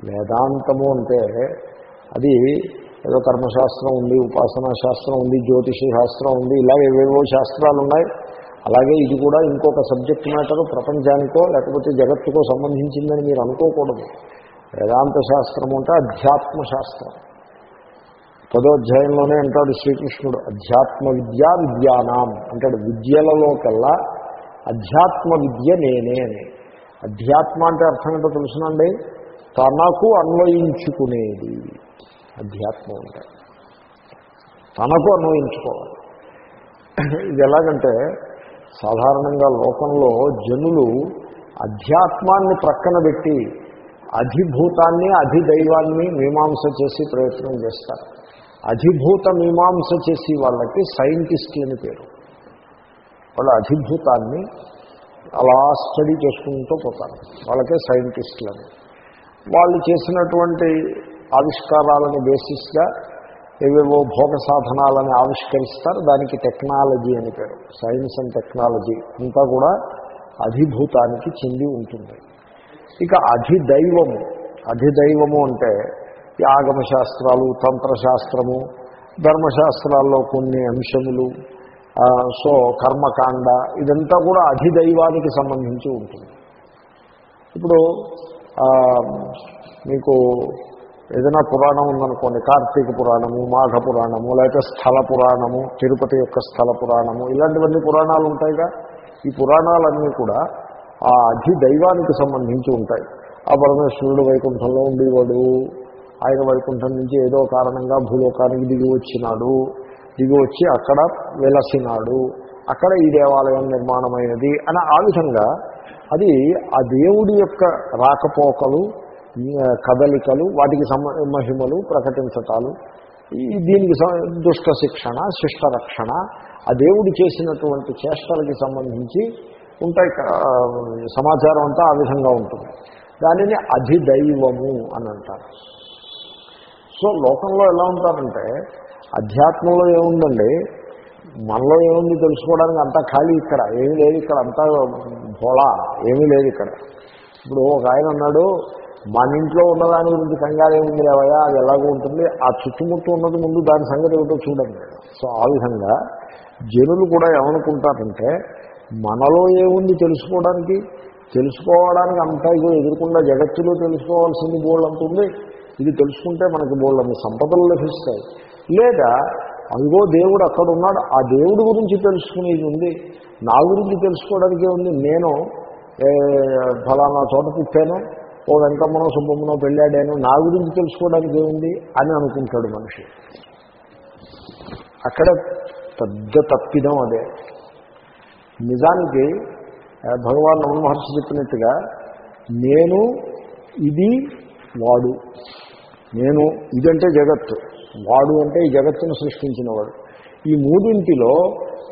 వేదాంతము అంటే అది ఏదో కర్మశాస్త్రం ఉంది ఉపాసనా శాస్త్రం ఉంది జ్యోతిష శాస్త్రం ఉంది ఇలా ఏవేవో శాస్త్రాలు ఉన్నాయి అలాగే ఇది కూడా ఇంకొక సబ్జెక్ట్ మ్యాటర్ ప్రపంచానికో లేకపోతే జగత్తుకో సంబంధించిందని మీరు అనుకోకూడదు. వేదాంత శాస్త్రం అంటే అధ్యాత్మ శాస్త్రం పదోధ్యాయంలోనే అంటాడు శ్రీకృష్ణుడు అధ్యాత్మ విద్యా విద్యానాం. అంటాడు విద్యలలోకెల్లా అధ్యాత్మ విద్య నేనే అని. అధ్యాత్మ అంటే అర్థం ఏంటో తెలుసునండి? తనకు అన్వయించుకునేది. అధ్యాత్మం అంటే తనకు అన్వయించుకోవాలి. ఇది ఎలాగంటే సాధారణంగా లోకంలో జనులు అధ్యాత్మాన్ని ప్రక్కన పెట్టి అధిభూతాన్ని అధిదైవాన్ని మీమాంస చేసి ప్రయత్నం చేస్తారు. అధిభూత మీమాంస చేసి వాళ్ళకి సైంటిస్టులని పేరు. వాళ్ళు అధిభూతాన్ని అలా స్టడీ చేసుకుంటూ పోతారు. వాళ్ళకే సైంటిస్టులని. వాళ్ళు చేసినటువంటి ఆవిష్కారాలను బేసిస్గా ఏవేవో భోగ సాధనాలని ఆవిష్కరిస్తారు. దానికి టెక్నాలజీ అని పేరు. సైన్స్ అండ్ టెక్నాలజీ అంతా కూడా అధిభూతానికి చెంది ఉంటుంది. ఇక అధిదైవము. అధిదైవము అంటే ఈ శాస్త్రాలు తంత్రశాస్త్రము ధర్మశాస్త్రాల్లో కొన్ని అంశములు సో కర్మకాండ ఇదంతా కూడా అధిదైవానికి సంబంధించి ఉంటుంది. ఇప్పుడు మీకు ఏదైనా పురాణం ఉందనుకోండి కార్తీక పురాణము మాఘ పురాణము లేకపోతే స్థల పురాణము తిరుపతి యొక్క స్థల పురాణము ఇలాంటివన్నీ పురాణాలు ఉంటాయిగా? ఈ పురాణాలన్నీ కూడా ఆ అధిదైవానికి సంబంధించి ఉంటాయి. ఆ పరమేశ్వరుడు వైకుంఠంలో ఉండేవాడు. ఆయన వైకుంఠం నుంచి ఏదో కారణంగా భూలోకానికి దిగి వచ్చినాడు. దిగి వచ్చి అక్కడ వెలసినాడు. అక్కడ ఈ దేవాలయం నిర్మాణమైనది అని ఆ విధంగా అది ఆ దేవుడి యొక్క రాకపోకలు కదలికలు వాటికి సమ మహిమలు ప్రకటించటాలు దీనికి దుష్ట శిక్షణ శిష్ట రక్షణ ఆ దేవుడు చేసినటువంటి చేష్టలకి సంబంధించి ఉంటాయి సమాచారం అంతా ఆ విధంగా ఉంటుంది. దానిని అధిదైవము అని అంటారు సో లోకంలో ఎలా ఉంటారంటే అధ్యాత్మంలో ఏముందండి? మనలో ఏముంది తెలుసుకోవడానికి అంతా ఖాళీ ఇక్కడ ఏమీ లేదు ఇక్కడ అంతా భోళా ఏమీ లేదు ఇక్కడ. ఇప్పుడు ఒక ఆయన అన్నాడు మన ఇంట్లో ఉన్నదాని గురించి కంగారు ఏముంది లేవయా అది ఎలాగో ఉంటుంది. ఆ చుట్టుముట్టు ఉన్నది ముందు దాని సంగతి ఏమిటో చూడండి. సో ఆ విధంగా జనులు కూడా ఏమనుకుంటారంటే మనలో ఏముంది తెలుసుకోవడానికి? తెలుసుకోవడానికి అంతా ఇదో ఎదుర్కొండా జగత్తులో తెలుసుకోవాల్సింది బోల్డ్ అంటుంది ఇది తెలుసుకుంటే మనకి బోల్డ్ అన్ని సంపదలు లభిస్తాయి. లేదా అదిగో దేవుడు అక్కడ ఉన్నాడు ఆ దేవుడి గురించి తెలుసుకునేది ఉంది. నా గురించి తెలుసుకోవడానికి ఉంది నేను ఫలానా చోట పుట్టాను. ఓ వెంకమ్మనో సుబ్బమ్మనో పెళ్ళాడాను నా గురించి తెలుసుకోవడానికి ఏముంది అని అనుకుంటాడు మనిషి. అక్కడ పెద్ద తప్పిదం అదే. నిజానికి భగవాన్ రమణ మహర్షి చెప్పినట్టుగా నేను ఇది వాడు. నేను ఇదంటే జగత్తు. వాడు అంటే ఈ జగత్తును సృష్టించినవాడు. ఈ మూడింటిలో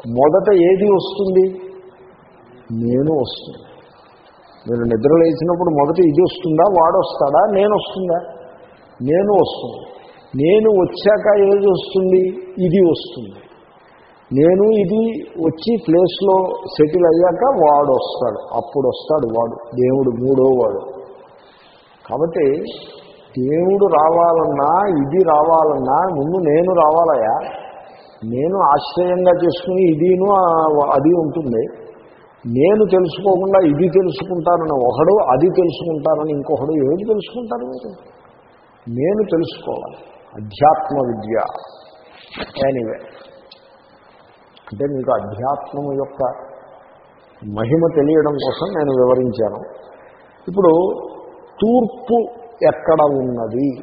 మొదట ఏది వస్తుంది? నేను వస్తుంది. మీరు నిద్ర లేచినప్పుడు మొదట ఇది వస్తుందా వాడు వస్తాడా నేను వస్తుందా? నేను వస్తుంది. నేను వచ్చాక ఏది వస్తుంది? ఇది వస్తుంది. నేను ఇది వచ్చి ప్లేస్లో సెటిల్ అయ్యాక వాడు వస్తాడు. అప్పుడు వస్తాడు వాడు. దేవుడు మూడో వాడు. కాబట్టి దేవుడు రావాలన్నా ఇది రావాలన్నా ముందు నేను రావాలయా? నేను ఆశ్రయంగా చేసుకుని ఇదిను అది ఉంటుంది. నేను తెలుసుకోకుండా ఇది తెలుసుకుంటానని ఒకడు అది తెలుసుకుంటానని ఇంకొకడు ఏది తెలుసుకుంటారు? మీరు నేను తెలుసుకోవాలి. అధ్యాత్మ విద్య. ఎనీవే అంటే మీకు అధ్యాత్మం యొక్క మహిమ తెలియడం కోసం నేను వివరించాను. ఇప్పుడు తూర్పు ఎక్కడ ఉన్నది?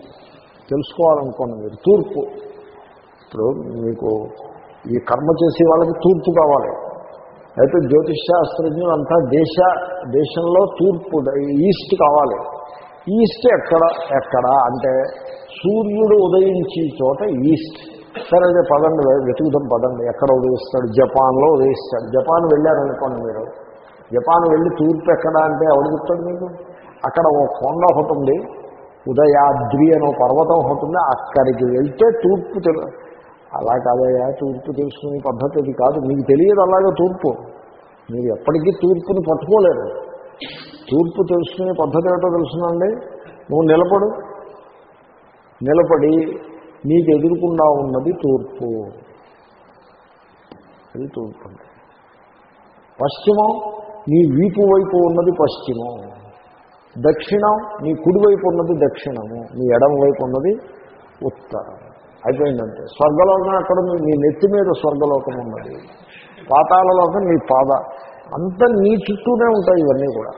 తెలుసుకోవాలనుకోండి మీరు. తూర్పు. ఇప్పుడు మీకు ఈ కర్మ చేసే వాళ్ళకి తూర్పు కావాలి. అయితే జ్యోతిష్ శాస్త్రజ్ఞులు అంతా దేశ దేశంలో తూర్పు ఈస్ట్ కావాలి. ఈస్ట్ ఎక్కడ ఎక్కడ అంటే సూర్యుడు ఉదయించే చోట ఈస్ట్. సరే అదే పదండి వెతుకుదాం పదండి ఎక్కడ ఉదయిస్తాడు? జపాన్లో ఉదయిస్తాడు. జపాన్ వెళ్ళారనుకోండి మీరు. జపాన్ వెళ్ళి తూర్పు ఎక్కడ అంటే ఎవరు చెప్తాడు మీకు? అక్కడ ఓ కొండ ఒకటి ఉంది. ఉదయాద్రి అనే పర్వతం ఒకటి ఉంది. అక్కడికి వెళ్తే తూర్పు తెలుగు అలా కాదయ్యా తూర్పు తెలుసుకునే పద్ధతి అది కాదు. మీకు తెలియదు అలాగే తూర్పు. మీరు ఎప్పటికీ తూర్పుని పట్టుకోలేరు. తూర్పు తెలుసుకునే పద్ధతి ఏమిటో తెలుసునండి నువ్వు నిలబడు. నిలబడి నీకు ఎదురుకుండా ఉన్నది తూర్పు. అది తూర్పు పశ్చిమం నీ వీపు వైపు ఉన్నది పశ్చిమం. దక్షిణం నీ కుడివైపు ఉన్నది దక్షిణము. నీ ఎడమ వైపు ఉన్నది ఉత్తరం. అయిపోయిందంటే. స్వర్గలోకం అక్కడ ఉంది? నీ నెత్తి మీద స్వర్గలోకం ఉన్నది. పాతాళలోకం నీ పాద. అంత నీ చుట్టూనే ఉంటాయి ఇవన్నీ కూడా.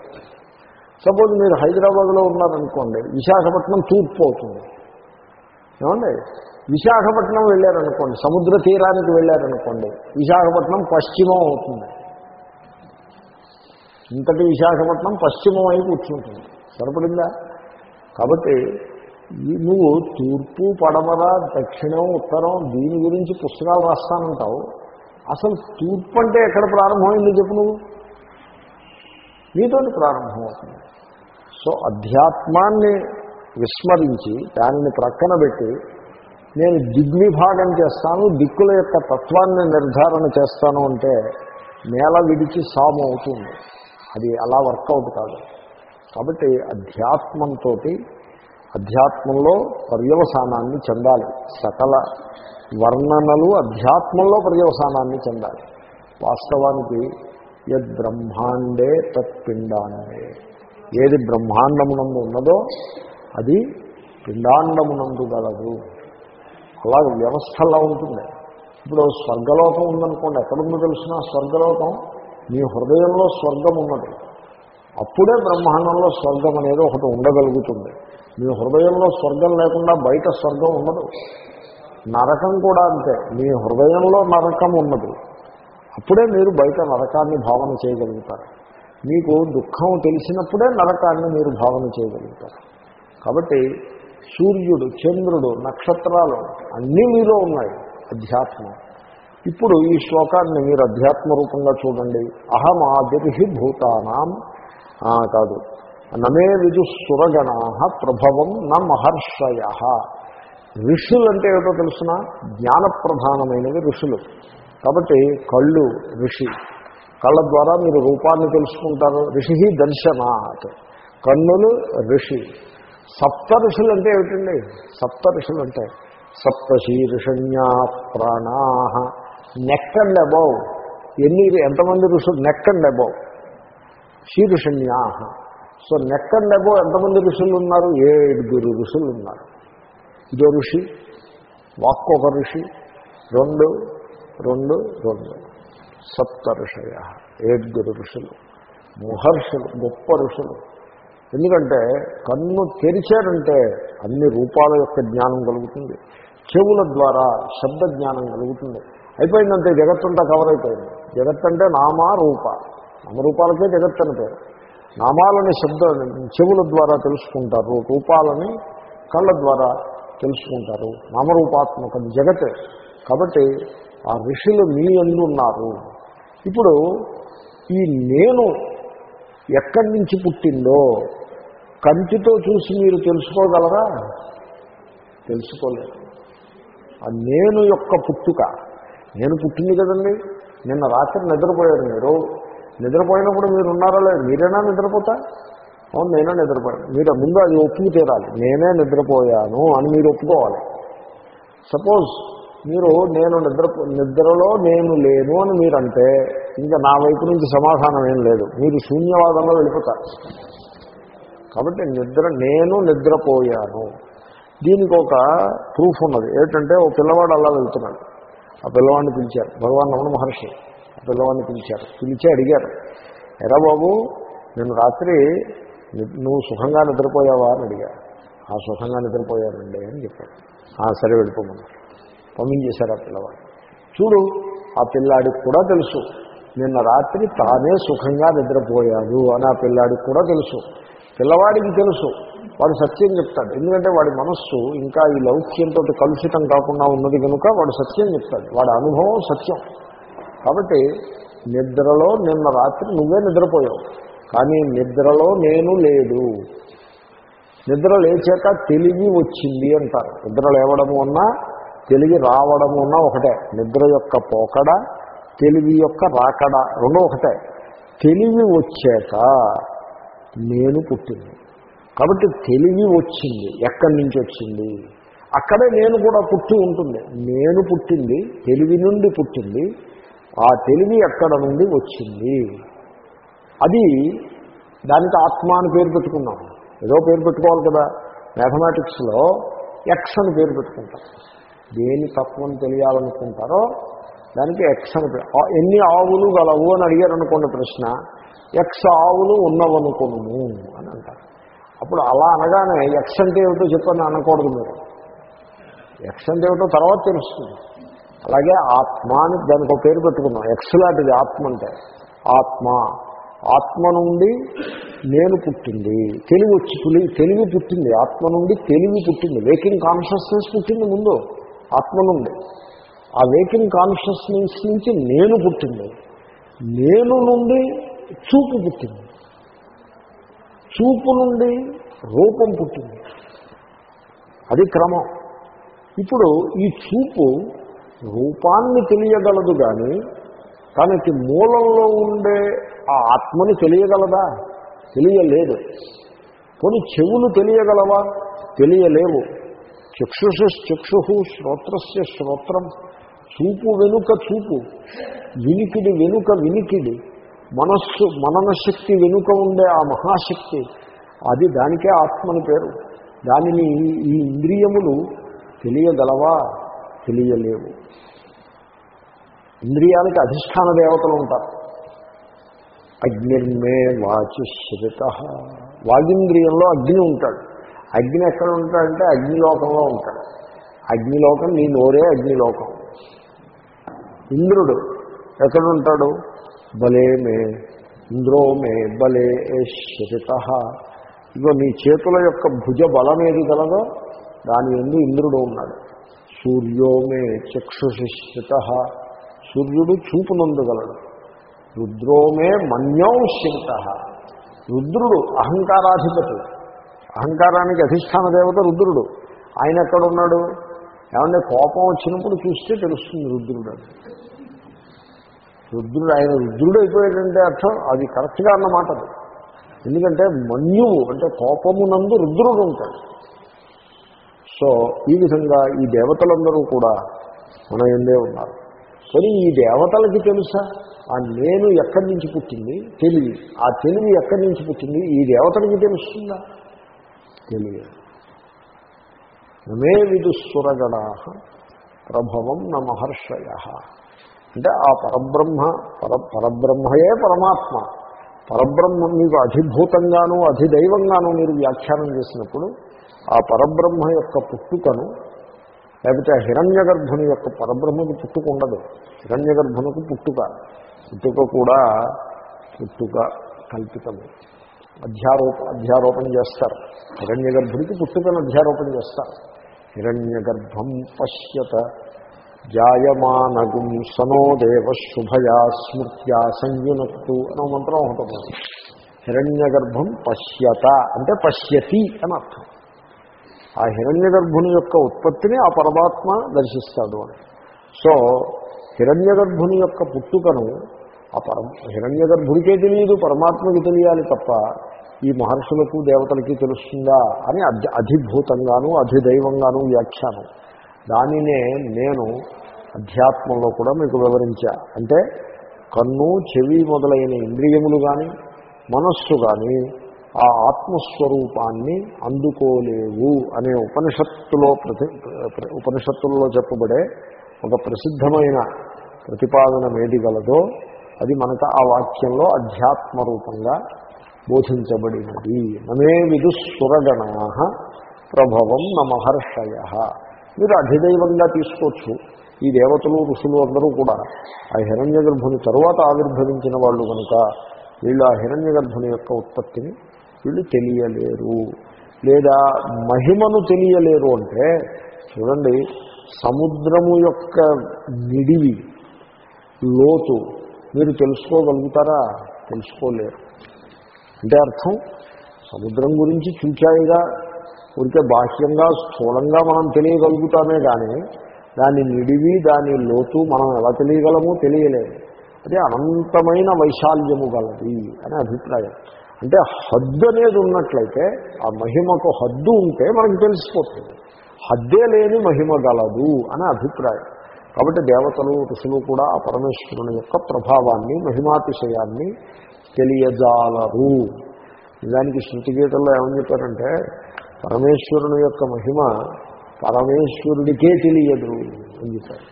సపోజ్ మీరు హైదరాబాద్లో ఉన్నారనుకోండి విశాఖపట్నం తూర్పు అవుతుంది. ఏమండి? విశాఖపట్నం వెళ్ళారనుకోండి సముద్ర తీరానికి వెళ్ళారనుకోండి విశాఖపట్నం పశ్చిమం అవుతుంది. ఇంతటి విశాఖపట్నం పశ్చిమం అయి కూర్చుంటుంది. సరిపడిందా? కాబట్టి నువ్వు తూర్పు పడమర దక్షిణం ఉత్తరం దీని గురించి పుస్తకాలు రాస్తానంటావు. అసలు తూర్పు అంటే ఎక్కడ ప్రారంభమైంది చెప్పు నువ్వు. నీతో ప్రారంభమవుతుంది. సో అధ్యాత్మాన్ని విస్మరించి దానిని ప్రక్కన పెట్టి నేను దిగ్విభాగం చేస్తాను దిక్కుల యొక్క తత్వాన్ని నిర్ధారణ చేస్తాను అంటే నేల విడిచి సాము అవుతుంది. అది అలా వర్కౌట్ కాదు. కాబట్టి అధ్యాత్మంతో అధ్యాత్మంలో పర్యవసానాన్ని చెందాలి. సకల వర్ణనలు అధ్యాత్మంలో పర్యవసానాన్ని చెందాలి. వాస్తవానికి యద్ బ్రహ్మాండే తత్పిండాండే ఏది బ్రహ్మాండమునందు ఉన్నదో అది పిండాండమునందు గలదు. అలా వ్యవస్థలా ఉంటుంది. ఇప్పుడు స్వర్గలోకం ఉందనుకోండి ఎక్కడుందో తెలిసిన స్వర్గలోకం మీ హృదయంలో స్వర్గం ఉన్నది. అప్పుడే బ్రహ్మాండంలో స్వర్గం అనేది ఒకటి ఉండగలుగుతుంది. మీ హృదయంలో స్వర్గం లేకుండా బయట స్వర్గం ఉండదు. నరకం కూడా అంతే. మీ హృదయంలో నరకం ఉన్నది. అప్పుడే మీరు బయట నరకాన్ని భావన చేయగలుగుతారు. మీకు దుఃఖం తెలిసినప్పుడే నరకాన్ని మీరు భావన చేయగలుగుతారు. కాబట్టి సూర్యుడు చంద్రుడు నక్షత్రాలు అన్నీ మీలో ఉన్నాయి. అధ్యాత్మం. ఇప్పుడు ఈ శ్లోకాన్ని మీరు అధ్యాత్మ రూపంగా చూడండి. అహం ఆదిర్హి భూతానాం. ఆ, కాదు. నమే విదు సురగణా ప్రభవం న మహర్షయ. ఋషులు అంటే ఏమిటో తెలుసిన? జ్ఞానప్రధానమైనవి ఋషులు. కాబట్టి కళ్ళు ఋషి. కళ్ళ ద్వారా మీరు రూపాన్ని తెలుసుకుంటారు. ఋషి దర్శనాత్. కన్నులు ఋషి. సప్త ఋషులు అంటే ఏమిటండి? సప్త ఋషులు అంటే సప్తశీర్షణ్యా ప్రాణా. Neck and above. ఎన్ని ఎంతమంది ఋషులు? Neck and above. శీర్షణ్యా so neck and ఎంతమంది ఋషులు ఉన్నారు ఏడుగురు ఋషులు ఉన్నారు ఇదో ఋషి వాక్కొక ఋషి రెండు రెండు రెండు. సప్త ఋషయ ఏడుగురు ఋషులు మహర్షులు గొప్ప ఋషులు. ఎందుకంటే కన్ను తెరిచారంటే అన్ని రూపాల యొక్క జ్ఞానం కలుగుతుంది. చెవుల ద్వారా శబ్ద జ్ఞానం కలుగుతుంది. అయిపోయిందంటే జగత్తంతా కవర్ అయిపోయింది. జగత్ అంటే నామా రూప. నామరూపాలకే జగత్ అని పేరు. నామాలని శబ్ద చెవుల ద్వారా తెలుసుకుంటారు రూపాలని కళ్ళ ద్వారా తెలుసుకుంటారు. నామరూపాత్మక జగత్. కాబట్టి ఆ ఋషులు మీ ఎందు ఉన్నారు ఇప్పుడు ఈ నేను ఎక్కడి నుంచి పుట్టిందో కంటితో చూసి మీరు తెలుసుకోగలరా? తెలుసుకోలేరు ఆ నేను యొక్క పుట్టుక. నేను పుట్టింది కదండి. నిన్న రాత్రి నిద్రపోయారు మీరు నిద్రపోయినప్పుడు మీరు ఉన్నారా లేదు? మీరేనా నిద్రపోతా? అవును నేనే నిద్రపోయాను. మీరు ముందు అది ఒప్పుకు తీరాలి. నేనే నిద్రపోయాను అని మీరు ఒప్పుకోవాలి. సపోజ్ మీరు నేను నిద్ర నిద్రలో నేను లేను అని మీరంటే ఇంకా నా వైపు నుంచి సమాధానం ఏం లేదు. మీరు శూన్యవాదంలో వెళ్ళిపోతారు కాబట్టి నిద్ర నేను నిద్రపోయాను. దీనికి ఒక ప్రూఫ్ ఉన్నది. ఏంటంటే ఓ పిల్లవాడు అలా వెళ్తున్నాడు. ఆ పిల్లవాడిని పిలిచారు. భగవాన్ రమణ మహర్షి. పిల్లవాడిని పిలిచారు. పిలిచి అడిగారు. ఎరా బాబు నేను రాత్రి నువ్వు సుఖంగా నిద్రపోయావా? అని అడిగారు. ఆ సుఖంగా నిద్రపోయానండి అని చెప్పాడు "ఆ, సరే వెళ్ళిపోమన్నారు. పంపించేశారు ఆ పిల్లవాడు చూడు ఆ పిల్లాడికి కూడా తెలుసు. నిన్న రాత్రి తానే సుఖంగా నిద్రపోయాడు అని ఆ పిల్లాడికి కూడా తెలుసు. పిల్లవాడికి తెలుసు. వాడు సత్యం చెప్తాడు. ఎందుకంటే వాడి మనస్సు ఇంకా ఈ లౌక్యంతో కలుషితం కాకుండా ఉన్నది కనుక వాడు సత్యం చెప్తాడు. వాడి అనుభవం సత్యం. కాబట్టి నిద్రలో నిన్న రాత్రి నువ్వే నిద్రపోయావు. కానీ నిద్రలో నేను లేదు నిద్ర లేచాక తెలివి వచ్చింది అంటారు. నిద్ర లేవడము అన్నా తెలివి రావడము అన్నా ఒకటే. నిద్ర యొక్క పోకడ తెలివి యొక్క రాకడ రెండో ఒకటే. తెలివి వచ్చాక నేను పుట్టింది. కాబట్టి తెలివి వచ్చింది. ఎక్కడి నుంచి వచ్చింది? అక్కడే నేను కూడా పుట్టి ఉంటుంది. నేను పుట్టింది తెలివి నుండి పుట్టింది ఆ తెలివి ఎక్కడ నుండి వచ్చింది? అది దానికి ఆత్మ అని పేరు పెట్టుకున్నాం. ఏదో పేరు పెట్టుకోవాలి కదా. మ్యాథమెటిక్స్లో ఎక్స్ అని పేరు పెట్టుకుంటాం. దేని తత్వం తెలియాలనుకుంటారో దానికి ఎక్స్ అని ఎన్ని ఆవులు గలవు అని అడిగారు అనుకున్న ప్రశ్న ఎక్స్ ఆవులు ఉన్నవనుకును అని అంటారు. అప్పుడు అలా అనగానే ఎక్స్ అంటే ఏమిటో చెప్పని అనకూడదు మీరు. ఎక్స్ అంటే ఏమిటో తర్వాత తెలుస్తుంది. అలాగే ఆత్మ అని దానికి ఒక పేరు పెట్టుకున్నాం. ఎక్స్ లాంటిది ఆత్మ అంటే. ఆత్మ. ఆత్మ నుండి నేను పుట్టింది. తెలివి వచ్చి తెలివి పుట్టింది. ఆత్మ నుండి తెలివి పుట్టింది. వేకింగ్ కాన్షియస్నెస్ పుట్టింది ముందు. ఆత్మ నుండి. ఆ వేకింగ్ కాన్షియస్నెస్ నుంచి నేను పుట్టింది. నేను నుండి చూపు పుట్టింది. చూపు నుండి రూపం పుట్టింది. అది క్రమం. ఇప్పుడు ఈ చూపు రూపాన్ని తెలియగలదు కానీ తనకి మూలంలో ఉండే ఆ ఆత్మని తెలియగలదా? తెలియలేదు. కొన్ని చెవులు తెలియగలవా? తెలియలేవు. చక్షుషు చక్షు శ్రోత్రస్య శ్రోత్రం. చూపు వెనుక చూపు. వినికిడి వెనుక వినికిడి. మనస్సు మననశక్తి వెనుక ఉండే ఆ మహాశక్తి. అది దానికే ఆత్మని పేరు. దానిని ఈ ఇంద్రియములు తెలియగలవా? తెలియలేవు. ఇంద్రియానికి అధిష్టాన దేవతలు ఉంటారు. అగ్నిర్మే వాచిశ్రిత. వాగింద్రియంలో అగ్ని ఉంటాడు. అగ్ని ఎక్కడ ఉంటాడంటే అగ్నిలోకంలో ఉంటాడు. అగ్నిలోకం నీ నోరే అగ్నిలోకం. ఇంద్రుడు ఎక్కడ ఉంటాడు బలే మే ఇంద్రో మే బలే శ్రిత. ఇగో నీ చేతుల యొక్క భుజ బలం ఏది కలదో దాని ఎందు ఇంద్రుడు ఉన్నాడు. సూర్యో మే చక్షుషిశ్రిత సూర్యుడు చూపునందుగలడు. రుద్రోమే మే మన్యోషిత రుద్రుడు అహంకారాధిపతి. అహంకారానికి అధిష్టాన దేవత రుద్రుడు. ఆయన ఎక్కడున్నాడు? ఏమంటే కోపం వచ్చినప్పుడు చూస్తే తెలుస్తుంది రుద్రుడు అని. రుద్రుడు ఆయన రుద్రుడు అయిపోయాడంటే అర్థం అది కరెక్ట్గా అన్నమాట ఎందుకంటే మన్యువు అంటే కోపమునందు రుద్రుడు ఉంటాడు. సో ఈ విధంగా ఈ దేవతలందరూ కూడా మన ఎందే ఉన్నారు. కానీ ఈ దేవతలకి తెలుసా? ఆ నేను ఎక్కడి నుంచి పుట్టింది? తెలివి ఆ తెలివి ఎక్కడి నుంచి పుట్టింది? ఈ దేవతలకి తెలుస్తుందా? తెలియదు. నమే విదుస్సురగణా ప్రభవం న మహర్షయ. అంటే ఆ పరబ్రహ్మ పర పరబ్రహ్మయే పరమాత్మ. పరబ్రహ్మ మీకు అధిభూతంగాను అధిదైవంగాను మీరు వ్యాఖ్యానం చేసినప్పుడు ఆ పరబ్రహ్మ యొక్క పుట్టుకను లేకపోతే హిరణ్య గర్భుని యొక్క పరబ్రహ్మకు పుట్టుక ఉండదు. హిరణ్య గర్భునకు పుట్టుక. పుట్టుక కూడా పుట్టుక కల్పితము. అధ్యారోప అధ్యారోపణ చేస్తారు. హిరణ్య గర్భుడికి పుట్టుకను అధ్యారోపణ చేస్తారు. హిరణ్య గర్భం పశ్యత జాయమానగుం సనో దేవ శుభయా స్మృత్యా సంయునక్తు అనో మంత్రం ఉంటుంది. హిరణ్య గర్భం పశ్యత అంటే పశ్యతి అని అర్థం. ఆ హిరణ్య గర్భుని యొక్క ఉత్పత్తిని ఆ పరమాత్మ దర్శిస్తాడు అని. సో హిరణ్య గర్భుని యొక్క పుట్టుకను ఆ పరమ హిరణ్య గర్భుడికే తెలియదు పరమాత్మకి తెలియాలి తప్ప ఈ మహర్షులకు దేవతలకి తెలుస్తుందా అని అధి అధిభూతంగాను అధిదైవంగాను వ్యాఖ్యానం. దానినే నేను అధ్యాత్మంలో కూడా మీకు వివరించా. అంటే కన్ను చెవి మొదలైన ఇంద్రియములు కానీ మనస్సు కానీ ఆ ఆత్మస్వరూపాన్ని అందుకోలేవు అనే ఉపనిషత్తులో ప్రతి ఉపనిషత్తుల్లో చెప్పబడే ఒక ప్రసిద్ధమైన ప్రతిపాదన ఏది గలదో అది మనకు ఆ వాక్యంలో అధ్యాత్మ రూపంగా బోధించబడినది. నమే విదుస్సురగణా ప్రభవం నమహర్షయ మీరు అధిదైవంగా తీసుకోవచ్చు. ఈ దేవతలు ఋషులు అందరూ కూడా. ఆ హిరణ్య గర్భుని తరువాత ఆవిర్భవించిన వాళ్ళు కనుక వీళ్ళు ఆ హిరణ్య గర్భుని యొక్క ఉత్పత్తిని వీళ్ళు తెలియలేరు. లేదా మహిమను తెలియలేరు అంటే చూడండి సముద్రము యొక్క నిడివి లోతు మీరు తెలుసుకోగలుగుతారా? తెలుసుకోలేరు. అంటే అర్థం? సముద్రం గురించి చూచాయిగా ఉంటే బాహ్యంగా స్థూలంగా మనం తెలియగలుగుతామే కానీ దాని నిడివి దాని లోతు మనం ఎలా తెలియగలమో తెలియలేదు. అది అనంతమైన వైశాల్యము గలది అనే అభిప్రాయం. అంటే హద్దు అనేది ఉన్నట్లయితే ఆ మహిమకు హద్దు ఉంటే మనకు తెలిసిపోతుంది. హద్దే లేని మహిమ గలదు అనే అభిప్రాయం. కాబట్టి దేవతలు ఋషులు కూడా ఆ పరమేశ్వరుని యొక్క ప్రభావాన్ని మహిమాతిశయాన్ని తెలియజాలరు. నిజానికి శృతిగీతల్లో ఏమని చెప్పారంటే పరమేశ్వరుని యొక్క మహిమ పరమేశ్వరుడికే తెలియదు అని చెప్పారు.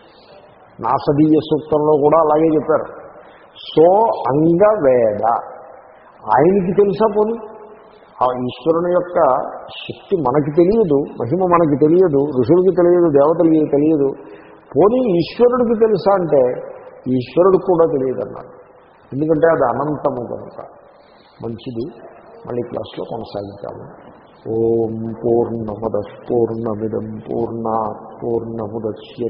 నాసదీయ సూక్తంలో కూడా అలాగే చెప్పారు. సో అంగవేద. ఆయనకి తెలుసా పోనీ? ఆ ఈశ్వరుని యొక్క శక్తి మనకి తెలియదు మహిమ మనకి తెలియదు ఋషులకి తెలియదు దేవతలకి తెలియదు. పోనీ ఈశ్వరుడికి తెలుసా అంటే ఈశ్వరుడికి కూడా తెలియదు అన్నారు ఎందుకంటే అది అనంతము కనుక. మంచిది. మళ్ళీ క్లాస్లో కొనసాగిద్దాము. ఓం పూర్ణముద పూర్ణమిదం పూర్ణ పూర్ణముద్య